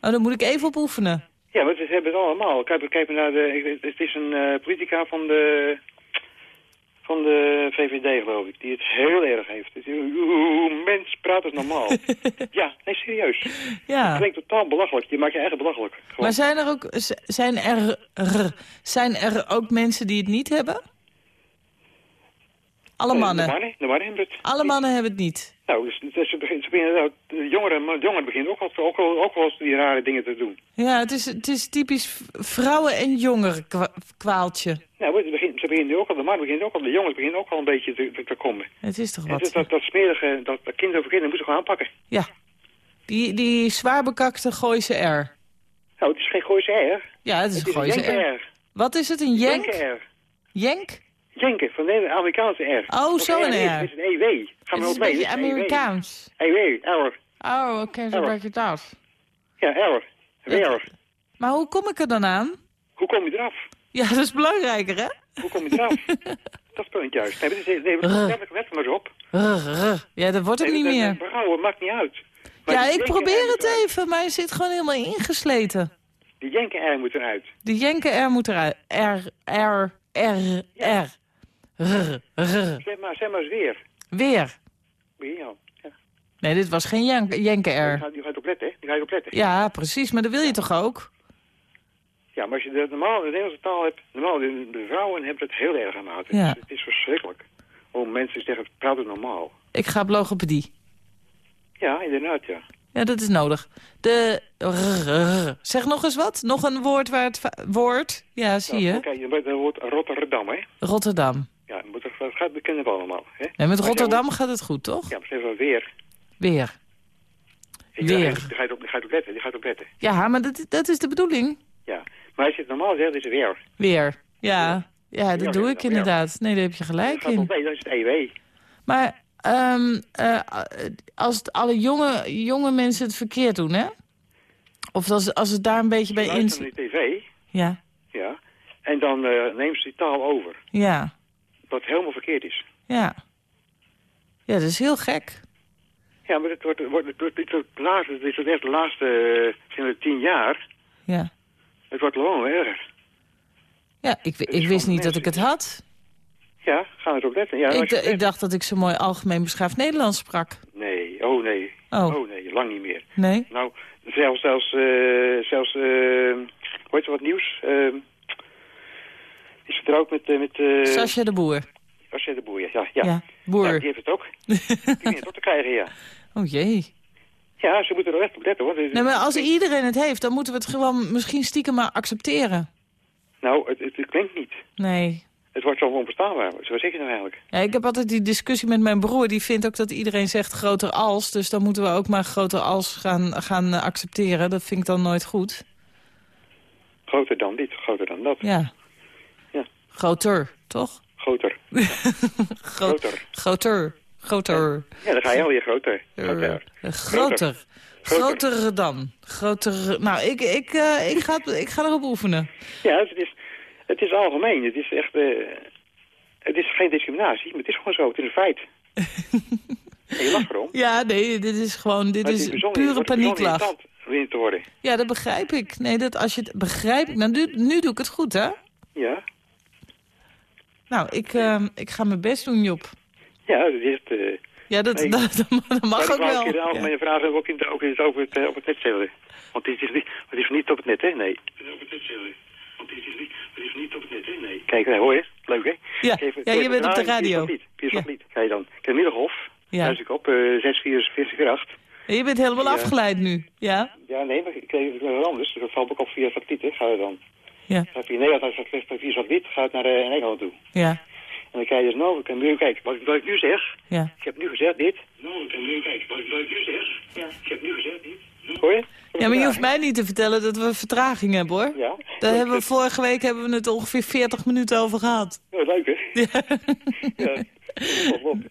Oh, dan moet ik even op oefenen. Ja, maar ze hebben het allemaal. Kijk, kijk naar de... Het is een eh, politica van de... Van de VVD, geloof ik, die het heel erg heeft. Het is- mens, praat eens normaal. ja, nee, serieus. Het Ja. klinkt totaal belachelijk. Je maakt je eigen belachelijk. Gewoon. Maar zijn er ook zijn er, er- zijn er ook mensen die het niet hebben? Alle Eh, mannen. De mannen, de mannen hebben het. Alle mannen hebben het niet. Nou, dus, dus ze beginnen, nou, de jongeren, jongeren beginnen ook, al, ook, ook wel eens die rare dingen te doen. Ja, het is, het is typisch vrouwen- en jongerenkwaaltje. Nou, ze beginnen, ze beginnen nu ook al, de mannen beginnen ook al, de jongens beginnen ook al een beetje te, te, te komen. Het is toch dus wat? dat, dat smerige, dat, dat kinderen voor kinderen moeten gewoon aanpakken. Ja. Die, die zwaar bekakte Gooise R. Nou, het is geen Gooise R. Ja, het is Het een is een Gooise R. Wat is het, een jenk? Jenk? Jenke, van de Amerikaanse R. Oh, zo'n R. Het is een EW. Ga maar op mee. EW. Amerikaans. EW, R. Oh, oké, zo werkt het af. Ja, R. Weer. Maar hoe kom ik er dan aan? Hoe kom je eraf? Ja, dat is belangrijker, hè? Hoe kom je eraf? dat is punt juist. Nee, maar het is, let maar eens op. Ja, dat wordt het niet meer. dat Berouwen maakt niet uit. Ja, ik probeer er het even, maar je zit gewoon helemaal ingesleten. Die Jenke R moet eruit. De Jenke R moet eruit. R, R, R, R. R, R. Zeg maar, zeg maar eens weer. Weer. Weer, ja. Nee, dit was geen Jen- Jenke Die, R. gaat, die gaat op letten, hè? Die gaat op letten. Ja, precies, maar dat wil je toch ook? Ja, maar als je de, normaal de Nederlandse taal hebt... Normaal, de, de vrouwen hebben het heel erg aan het. Ja. Het, is, het is verschrikkelijk. Om mensen te zeggen, praat het normaal. Ik ga op logopedie. Ja, inderdaad, ja. Ja, dat is nodig. De... R, R. Zeg nog eens wat. Nog een woord waar het... Woord? Ja, zie je. Kijk, je dat wordt Rotterdam, hè? Rotterdam. Ja, moet er- dat gaat, we allemaal, hè? Nee, met Rotterdam gaat het goed, toch? Ja, maar maar weer. Weer. Weer. Die gaat op, die gaat op letten, die gaat op letten. Ja, maar dat, dat is de bedoeling. Ja. Maar als je het normaal zegt, is het weer. Weer. Ja, ja dat doe ik inderdaad. Nee, daar heb je gelijk in. dat is het EW. Maar ehm, eh, als alle jonge, jonge mensen het verkeerd doen, hè? Of als, als het daar een beetje bij in tv, Ja, ja. En dan eh neemt ze die taal over. ja, Wat helemaal verkeerd is. ja. Ja, dat is heel gek. Ja, maar het wordt, wordt, het wordt, dit, wordt de laatste, dit is echt de laatste eh, tien jaar. Ja, Het wordt gewoon erger. ja ik, ik wist niet dat ik het had. Ja, gaan we erop letten. Ja, Ik, ik dacht dat ik zo mooi algemeen beschaafd Nederlands sprak. Nee, oh nee. Oh. nee, lang niet meer. Nee? Nou, zelfs, zelfs, eh zelfs, eh hoe heet je wat nieuws? Eh, is vertrouwd met, eh met eh Sascha de Boer. Sascha de Boer, ja. Ja, ja. Boer. Ja, die heeft het ook. die het ook te krijgen, ja. Oh jee. Ja, ze moeten er echt op letten, hoor. Nee, maar als iedereen het heeft, dan moeten we het gewoon misschien stiekem maar accepteren. Nou, het, het, het klinkt niet. Nee. Het wordt zo onbestaanbaar. Zo zeg je nou eigenlijk. Ja, ik heb altijd die discussie met mijn broer. Die vindt ook dat iedereen zegt groter als. Dus dan moeten we ook maar groter als gaan, gaan accepteren. Dat vind ik dan nooit goed. Groter dan dit, groter dan dat. Ja. Groter, toch? Groter. Gro- Groter. Groter. Groter. Ja, dan ga je alweer groter. Groter. Eh, groter. Groter dan. Groter. Nou, ik, ik, eh, ik, ga, ik ga erop oefenen. Ja, het is, het is algemeen. Het is echt... eh, het is geen discriminatie, maar het is gewoon zo. Het is een feit. en je lacht erom. Ja, nee, dit is gewoon, dit is bijzonder- pure panieklach. Ja, dat begrijp ik. Nee, dat als je het begrijpt... Nou, nu, nu doe ik het goed, hè? Ja. Nou, ik, eh, ik ga mijn best doen, Job. Ja, dat is het... eh, Ja, dat, Nee. dat, dat mag maar ik ook wou wel. een keer de Ja. algemene vraag ook, in, ook eens over het, eh, op het net stellen. Want het is, niet, het is niet op het net, hè? Nee. Op het net stellen. Want het is niet, het is niet op het net, hè? Nee. Kijk, nee, hoor je? Leuk, hè? Ja, Kijk even- ja, je bent op de radio. Piers of niet? Ga je dan. Ik heb Middelhof. Ja. Thuis ik op, eh 6448. Ja, Je bent helemaal Ja. afgeleid nu. Ja? Ja, nee, maar ik kreeg het wel anders. Dus dat valt ook op via satelliet, hè? Ga je dan. Ja. Ga je via Nederland naar satelliet, via satelliet, gaat naar eh, Engeland toe. Ja. En dan krijg je dus nou, ik kan nu kijken. Wat, ik- wat ik nu zeg, Ja. ik heb nu gezegd dit. Nou, ik kan nu kijken. Wat, ik- wat ik nu zeg, ja. ik heb nu gezegd dit. Hoor je? Ja, maar je hoeft mij niet te vertellen dat we vertraging hebben, hoor. Ja. Daar hebben we, vorige week hebben we het ongeveer 40 minuten over gehad. Ja, leuk hè? Ja.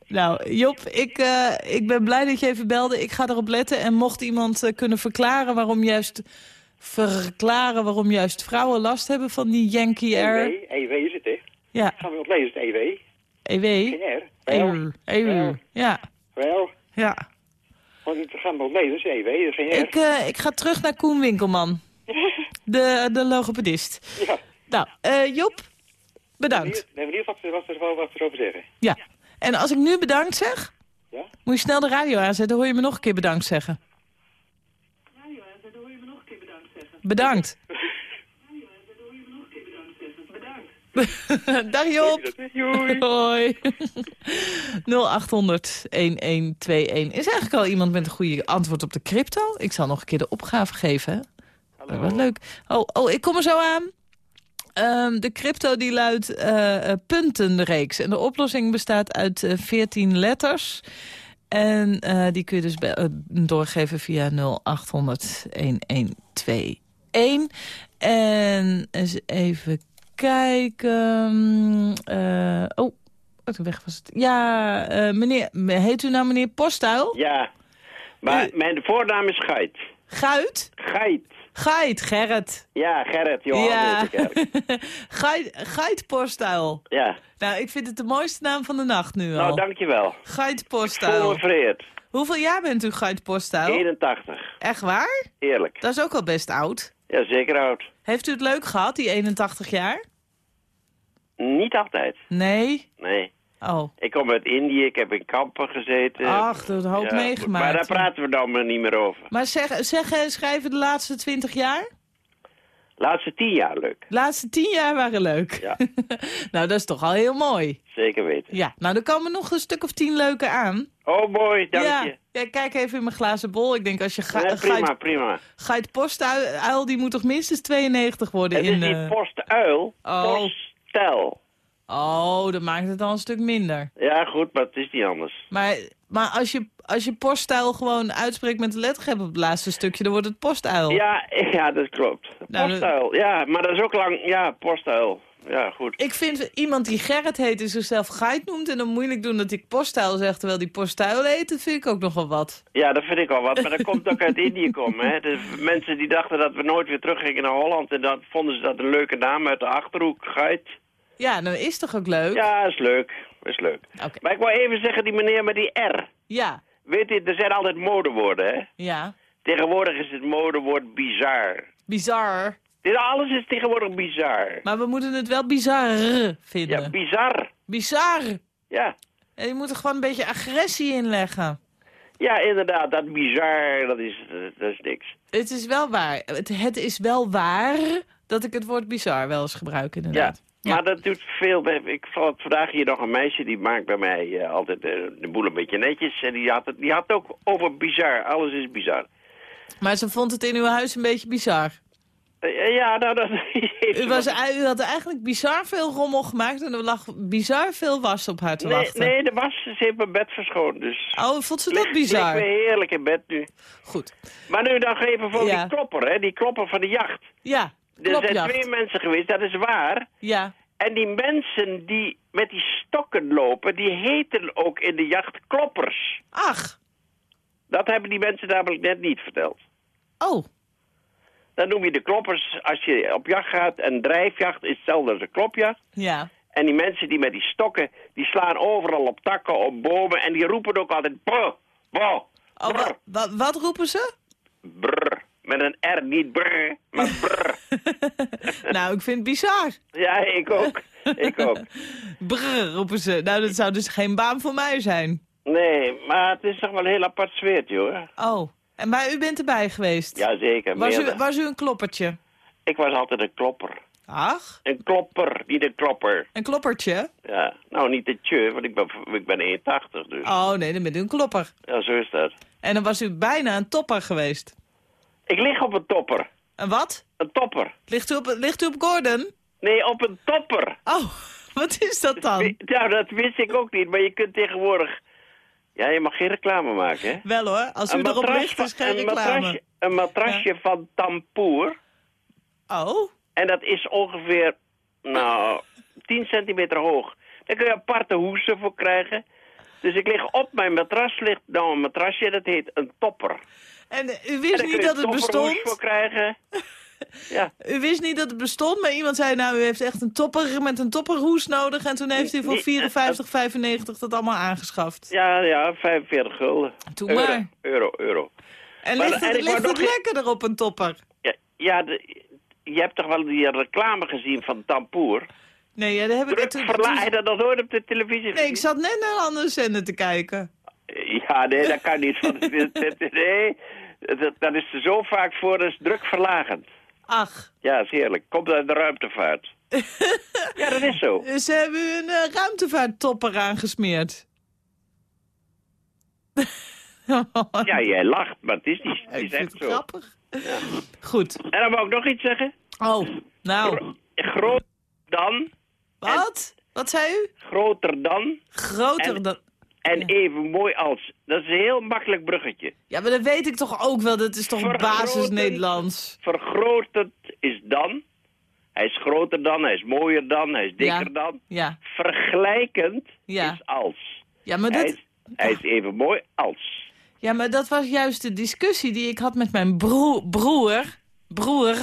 Nou, Job, ik, eh, ik ben blij dat je even belde. Ik ga erop letten. En mocht iemand eh, kunnen verklaren waarom juist... Verklaren waarom juist vrouwen last hebben van die Yankee Air. EW, EW is het hè? Ja, Gaan we ontlezen, het EW. EW. Geen R. Wel, Eeuw, eeuw. Ja, wel. ja. Want het gaan we ontlezen, het EW, geen R. Ik, eh, ik ga terug naar Koen Winkelman. De, de logopedist. Ja. Nou, eh, Job, bedankt. Nee, benieuwd wat, wat, wat, wat erover zeggen. Ja. En als ik nu bedankt zeg, Ja? moet je snel de radio aanzetten. Hoor je me nog een keer bedankt zeggen. Bedankt. Dag Job. Hoi. 0800-1121. Is eigenlijk al iemand met een goede antwoord op de crypto? Ik zal nog een keer de opgave geven. Oh, wat leuk. Oh, oh, ik kom er zo aan. Ehm, de crypto die luidt eh, eh, puntenreeks. En de oplossing bestaat uit eh, 14 letters. En eh, die kun je dus doorgeven via 0800 1121. En eens even kijken. Eh, oh, wat weg was het. Ja, eh, meneer, heet u nou meneer Postuil? Ja, maar mijn voornaam is Geit. Guit? Geit. Geit, Gerrit. Ja, Gerrit, Johan ja. ik. Geit, Geit. Ja, Nou, ik vind het de mooiste naam van de nacht nu al. nou dankjewel. Geit Voel Postuil. me vereerd. Hoeveel jaar bent u Geit Postuil? 81. Echt waar? Eerlijk. Dat is ook al best oud. Ja, zeker oud. Heeft u het leuk gehad, die 81 jaar? Niet altijd. Nee? Nee. Oh. Ik kom uit Indië, ik heb in kampen gezeten. Ach, dat hoop Ja, meegemaakt. Maar daar praten we dan maar niet meer over. Maar zeg, zeg en schrijven de laatste 20 jaar? Laatste tien jaar leuk. Laatste 10 jaar waren leuk. Ja. nou, dat is toch al heel mooi. Zeker weten. Ja, nou, er komen nog een stuk of 10 leuke aan. Oh, mooi, dank ja. je. ja, kijk even in mijn glazen bol. Ik denk als je ga, Nee, prima, geit, prima. geit postuil, die moet toch minstens 92 worden Het in... is eh, niet postuil, Oh. postel. Oh, dat maakt het al een stuk minder. Ja, goed, maar het is niet anders. Maar, maar als je, als je poststijl gewoon uitspreekt met de lettergrep op het laatste stukje, dan wordt het postuil. Ja, ja, dat klopt. Nou, Postuil, ja, maar dat is ook lang... Ja, postuil. Ja, goed. Ik vind iemand die Gerrit heet en zichzelf Geit noemt en dan moeilijk doen dat hij poststijl zegt terwijl die poststijl heet, dat vind ik ook nog wel wat. Ja, dat vind ik al wat, maar dat komt ook uit Indië komen. Hè. De mensen die dachten dat we nooit weer teruggingen naar Holland en dan vonden ze dat een leuke naam uit de Achterhoek, Geit. Ja, nou is toch ook leuk? Ja, is leuk. Is leuk. Maar ik wil even zeggen, die meneer met die R. Ja, Weet je, er zijn altijd modewoorden, hè? ja. Tegenwoordig is het modewoord bizar. Bizar. Dit, alles is tegenwoordig bizar. Maar we moeten het wel bizar vinden. Ja, bizar. bizar. Ja. En je moet er gewoon een beetje agressie in leggen. Ja, inderdaad, dat bizar, dat is, dat is niks. Het is wel waar. Het, het is wel waar dat ik het woord bizar wel eens gebruik, Ja, maar dat doet veel. Ik had vandaag hier nog een meisje die maakt bij mij eh, altijd eh, de boel een beetje netjes. En die had het die had ook over bizar. Alles is bizar. Maar ze vond het in uw huis een beetje bizar. Eh, ja, nou dat... U, was, u had eigenlijk bizar veel rommel gemaakt en er lag bizar veel was op haar te nee, wachten. nee, de was ze heeft mijn bed verschoond, dus... Oh, vond ze dat Ligt- bizar? ligt weer heerlijk in bed nu. Goed. Maar nu dan even voor Ja. die klopper, hè. Die klopper van de jacht. Ja, Er zijn twee mensen geweest, dat is waar. Ja. En die mensen die met die stokken lopen, die heten ook in de jacht kloppers. Ach. Dat hebben die mensen namelijk net niet verteld. Oh. Dan noem je de kloppers als je op jacht gaat. En drijfjacht is hetzelfde als een klopjacht. Ja. En die mensen die met die stokken, die slaan overal op takken, op bomen. En die roepen ook altijd brr, brr, Oh, wa- wa- wat roepen ze? brr. Met een R, niet brr, maar brr. nou, ik vind het bizar. ja, ik ook. Ik ook. Brrr, roepen ze. Nou, dat zou dus geen baan voor mij zijn. Nee, maar het is toch wel een heel apart sfeertje, hoor. Oh. En maar u bent erbij geweest? Jazeker. Was u, was u een kloppertje? Ik was altijd een klopper. Ach, Een klopper, niet een klopper. een kloppertje? Ja, nou niet een tje, want ik ben, ik ben 1,80 dus. Oh nee, dan bent u een klopper. Ja, zo is dat. En dan was u bijna een topper geweest. Ik lig op een topper. Een wat? Een topper. Ligt u op, ligt u op Gordon? Nee, op een topper. Oh, wat is dat dan? Nou, dat wist ik ook niet, maar je kunt tegenwoordig... Ja, je mag geen reclame maken, hè? Wel hoor, als u Een erop ligt is geen een reclame. Matrasje, een matrasje van tampoer. Oh? En dat is ongeveer, nou, 10 centimeter hoog. Daar kun je aparte hoesen voor krijgen. Dus ik lig op mijn matras, ligt nou een matrasje, dat heet een topper. En eh, u wist niet dat het bestond? voor krijgen. Ja. U wist niet dat het bestond, maar iemand zei nou, u heeft echt een topper met een topperhoes nodig. En toen heeft u voor Nee, 54,95 dat allemaal aangeschaft. Ja, ja, 45 gulden. Euro, maar. Euro, euro. En Maar- ligt het, en ik ligt wou het nog- lekkerder op een topper? Ja, ja de- je hebt toch wel die reclame gezien van Tampoer? Nee, ja, dat heb ik... Druk toen- verla- toen- Heb je dat nog nooit op de televisie Nee, ik zat net naar een andere zender te kijken. Ja, nee, dat kan niet. Want, nee, dat, dat is er zo vaak voor, dat is drukverlagend. Ach, Ja, is heerlijk. Komt uit de ruimtevaart. ja, dat is zo. ze hebben een uh, ruimtevaarttopper aangesmeerd. Ja, jij lacht, maar het is niet. Het is echt zo. grappig. Goed. En dan wou ik nog iets zeggen. Oh, nou. Groter dan, Wat? Wat zei u? groter dan Groter dan... en even mooi als. Dat is een heel makkelijk bruggetje. Ja, maar dat weet ik toch ook wel. Dat is toch Vergroten. basis Nederlands. Vergrotend is dan. Hij is groter dan, hij is mooier dan, hij is dikker Ja. dan. Ja, Vergelijkend is als. ja, maar Hij dat, is, hij is even mooi als. ja, maar dat was juist de discussie die ik had met mijn broer. Broer. broer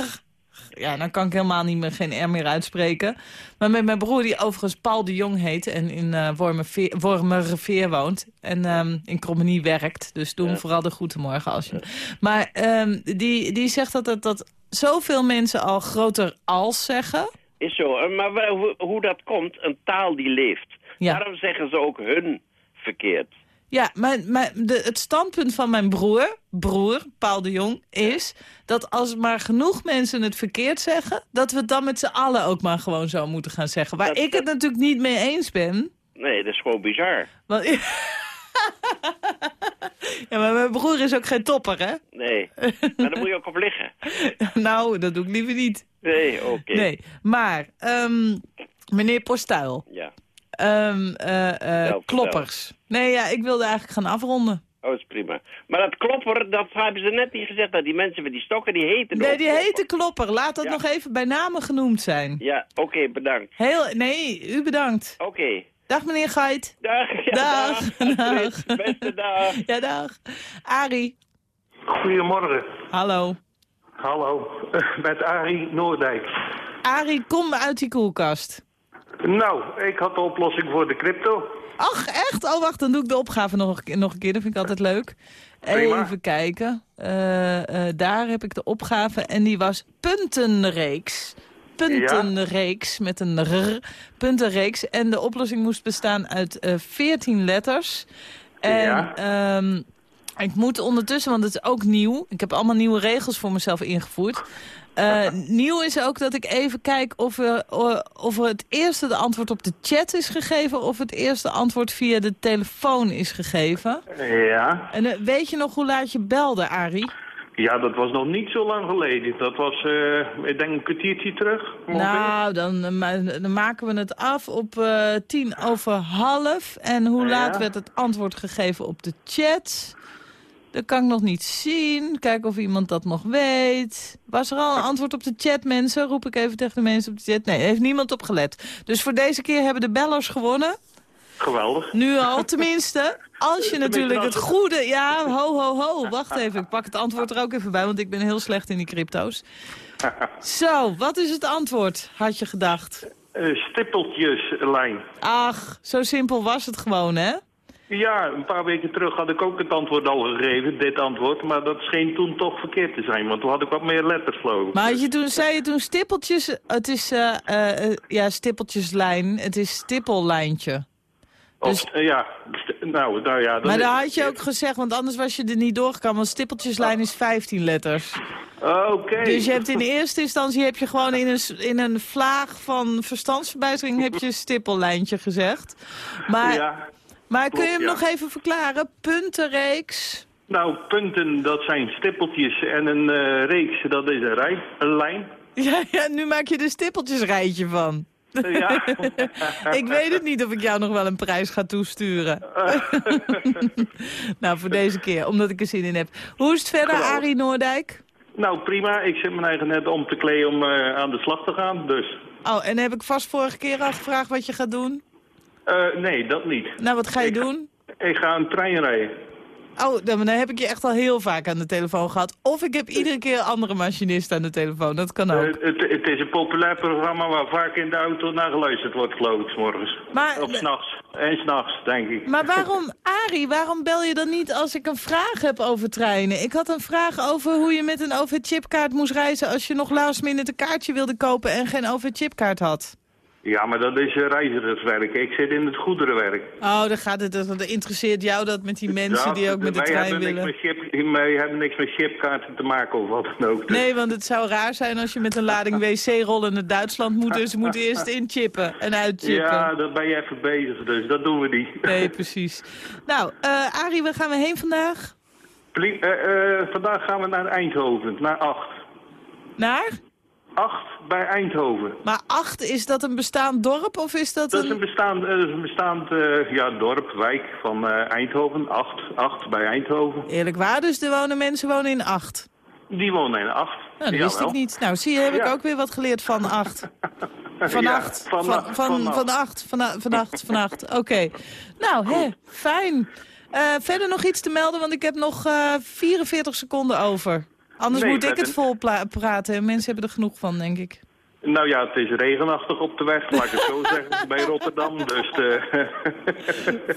ja, dan kan ik helemaal niet meer, geen R meer uitspreken. Maar met mijn broer, die overigens Paul de Jong heet... en in eh Wormerveer, Wormerveer woont en ehm, in Krommenie werkt. Dus doe hem vooral de goedemorgen als je... Maar ehm, die, die zegt dat, dat, dat zoveel mensen al groter als zeggen. Is zo. Maar hoe, hoe dat komt, een taal die leeft. Ja. Daarom zeggen ze ook hun verkeerd. Ja, maar, maar de, het standpunt van mijn broer, broer, Paul de Jong, is dat als maar genoeg mensen het verkeerd zeggen, dat we het dan met z'n allen ook maar gewoon zo moeten gaan zeggen. Waar ik het natuurlijk niet mee eens ben. Nee, dat is gewoon bizar. Want, ja, maar mijn broer is ook geen topper, hè? Nee. maar daar moet je ook op liggen. nou, dat doe ik liever niet. Nee, oké. Nee, maar ehm, meneer Postuil, Ja. Ehm, eh, eh, vertel. kloppers. Nee, ja, ik wilde eigenlijk gaan afronden. Oh, dat is prima. Maar dat klopper, dat hebben ze net niet gezegd. Dat die mensen met die stokken, die heten Nee, die klopper. hete klopper. Laat dat Ja. nog even bij namen genoemd zijn. Ja, oké, bedankt. Heel, nee, u bedankt. Oké. Dag meneer Geit. Dag. Ja, Dag. dag. Dag. Beste dag. Ja, dag. Arie. Goedemorgen. Hallo. Hallo, met Arie Noordijk. Arie, kom uit die koelkast. Nou, ik had de oplossing voor de crypto. Ach, echt? Oh, wacht, dan doe ik de opgave nog, een keer- nog een keer. Dat vind ik altijd leuk. Prima. Even kijken. Eh, eh, daar heb ik de opgave. En die was puntenreeks. Puntenreeks met een r. Puntenreeks. En de oplossing moest bestaan uit eh 14 letters. En Ja. ehm, ik moet ondertussen, want het is ook nieuw. Ik heb allemaal nieuwe regels voor mezelf ingevoerd. Eh, nieuw is ook dat ik even kijk of er, o- of er het eerste de antwoord op de chat is gegeven... of het eerste antwoord via de telefoon is gegeven. Ja. En eh, weet je nog hoe laat je belde, Arie? Ja, dat was nog niet zo lang geleden. Dat was, eh, ik denk een kwartiertje terug. Nou, dan, eh, dan maken we het af op eh, tien over half. En hoe Ja. laat werd het antwoord gegeven op de chat? Dat kan ik nog niet zien. Kijken of iemand dat nog weet. Was er al een antwoord op de chat, mensen? Roep ik even tegen de mensen op de chat. Nee, heeft niemand op gelet. Dus voor deze keer hebben de bellers gewonnen. Geweldig. Nu al tenminste. Als je natuurlijk het goede... Ja, ho, ho, ho. Wacht even. Ik pak het antwoord er ook even bij, want ik ben heel slecht in die crypto's. Zo, wat is het antwoord, had je gedacht? Eh, stippeltjeslijn. Ach, zo simpel was het gewoon, hè? Ja, een paar weken terug had ik ook het antwoord al gegeven, dit antwoord. Maar dat scheen toen toch verkeerd te zijn, want toen had ik wat meer letters geloof ik. Maar had je toen, zei je toen stippeltjes... Het is, eh, eh, eh, ja, stippeltjeslijn. Het is stippellijntje. Of, eh, ja, nou, nou ja. Maar dat had je ook gezegd, want anders was je er niet doorgekomen. Want stippeltjeslijn is 15 letters. Oké. Dus je hebt in eerste instantie heb je gewoon in een, in een vlaag van verstandsverbijstering heb je stippellijntje gezegd. Maar, Ja, maar kun je hem klopt, ja. nog even verklaren? Puntenreeks. Nou, punten, dat zijn stippeltjes en een eh, reeks, dat is een, rij, een lijn. Ja, ja, nu maak je er stippeltjesrijtje van. Ja. ik weet het niet of ik jou nog wel een prijs ga toesturen. nou, voor deze keer, omdat ik er zin in heb. Hoe is het verder, Geweldig. Arie Noordijk? Nou, prima. Ik zit mijn eigen net om te kleden om eh, aan de slag te gaan, dus... Oh, en heb ik vast vorige keer al gevraagd wat je gaat doen? Eh, nee, dat niet. Nou, wat ga je doen? Ik ga een trein rijden. Oh, dan, dan heb ik je echt al heel vaak aan de telefoon gehad. Of ik heb iedere keer een andere machinist aan de telefoon. Dat kan ook. Eh, het, het is een populair programma waar vaak in de auto naar geluisterd wordt, geloof ik, 's morgens. Maar- Of s'nachts. En s'nachts, denk ik. Maar waarom, Arie, waarom bel je dan niet als ik een vraag heb over treinen? Ik had een vraag over hoe je met een OV-chipkaart moest reizen... als je nog last minute een kaartje wilde kopen en geen OV-chipkaart had. Ja, maar dat is reizigerswerk. Ik zit in het goederenwerk. Oh, dan gaat het, dan interesseert jou dat met die mensen die ook met de trein hebben willen. Niks met chip, wij hebben niks met chipkaarten te maken of wat dan ook. Dus- Nee, want het zou raar zijn als je met een lading wc-rollen naar Duitsland moet. Dus je moet eerst inchippen en uitchippen. Ja, daar ben je even bezig, dus dat doen we niet. Nee, precies. Nou, eh Arie, waar gaan we heen vandaag? Eh, eh, vandaag gaan we naar Eindhoven, naar 8. Naar? 8 bij Eindhoven. Maar acht, is dat een bestaand dorp of is dat, Dat is een... een bestaand, eh, dat is een bestaand eh, ja, dorp, wijk van eh, Eindhoven. 8, 8 bij Eindhoven. Eerlijk waar, dus er wonen mensen wonen in acht. Die wonen in 8. Nou, dat wist ik niet. Nou, zie je, heb ik ook weer wat geleerd van acht. Van Ja, acht. van Van, acht, van, van van, acht. acht. Van, a- van acht. Van acht. Oké. Nou, hè, fijn. Verder nog iets te melden, want ik heb nog eh 44 seconden over. Anders Nee, moet ik het vol praten. en Mensen hebben er genoeg van, denk ik. Nou ja, het is regenachtig op de weg, laat ik het zo zeggen, bij Rotterdam. Dus eh,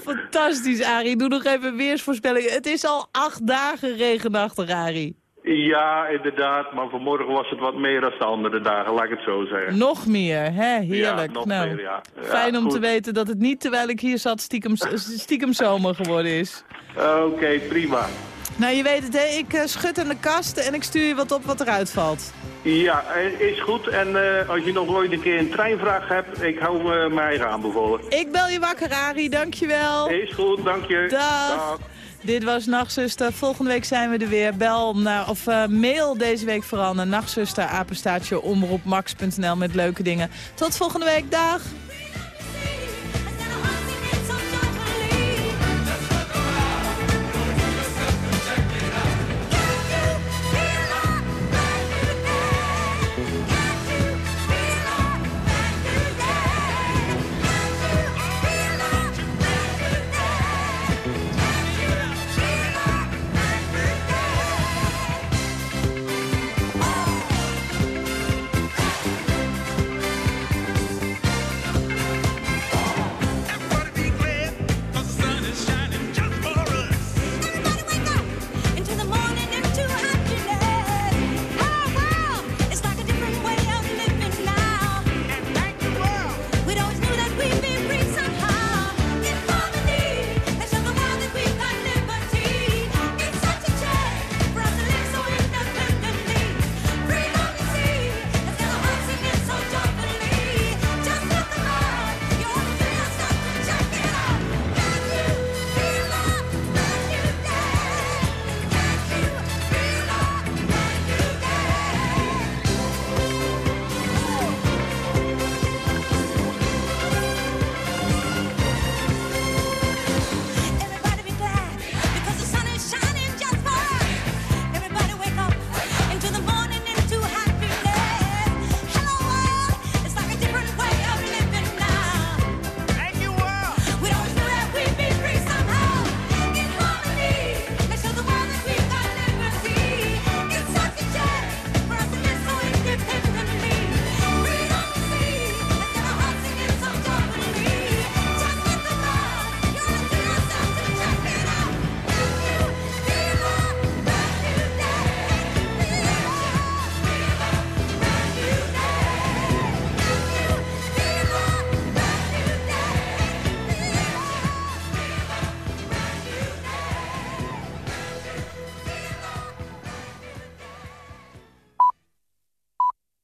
Fantastisch, Arie. Doe nog even weersvoorspellingen. Het is al acht dagen regenachtig, Arie. Ja, inderdaad. Maar vanmorgen was het wat meer dan de andere dagen, laat ik het zo zeggen. Nog meer, hè? Heerlijk. Ja, nog nou, meer, ja. Ja, Fijn om goed. te weten dat het niet terwijl ik hier zat stiekem, stiekem zomer geworden is. Oké, prima. Nou, je weet het, hè? Ik eh, schud aan de kast en ik stuur je wat op wat eruit valt. Ja, eh, is goed. En eh, als je nog ooit een keer een treinvraag hebt, ik hou me mijn eigen aanbevolen. Ik bel je wakker, Arie. Dankjewel. Is goed, dank je. Dag. Dit was Nachtzuster. Volgende week zijn we er weer. Bel naar, of mail deze week vooral naar nachtzuster, apenstaartje, omroepmax.nl met leuke dingen. Tot volgende week. Dag.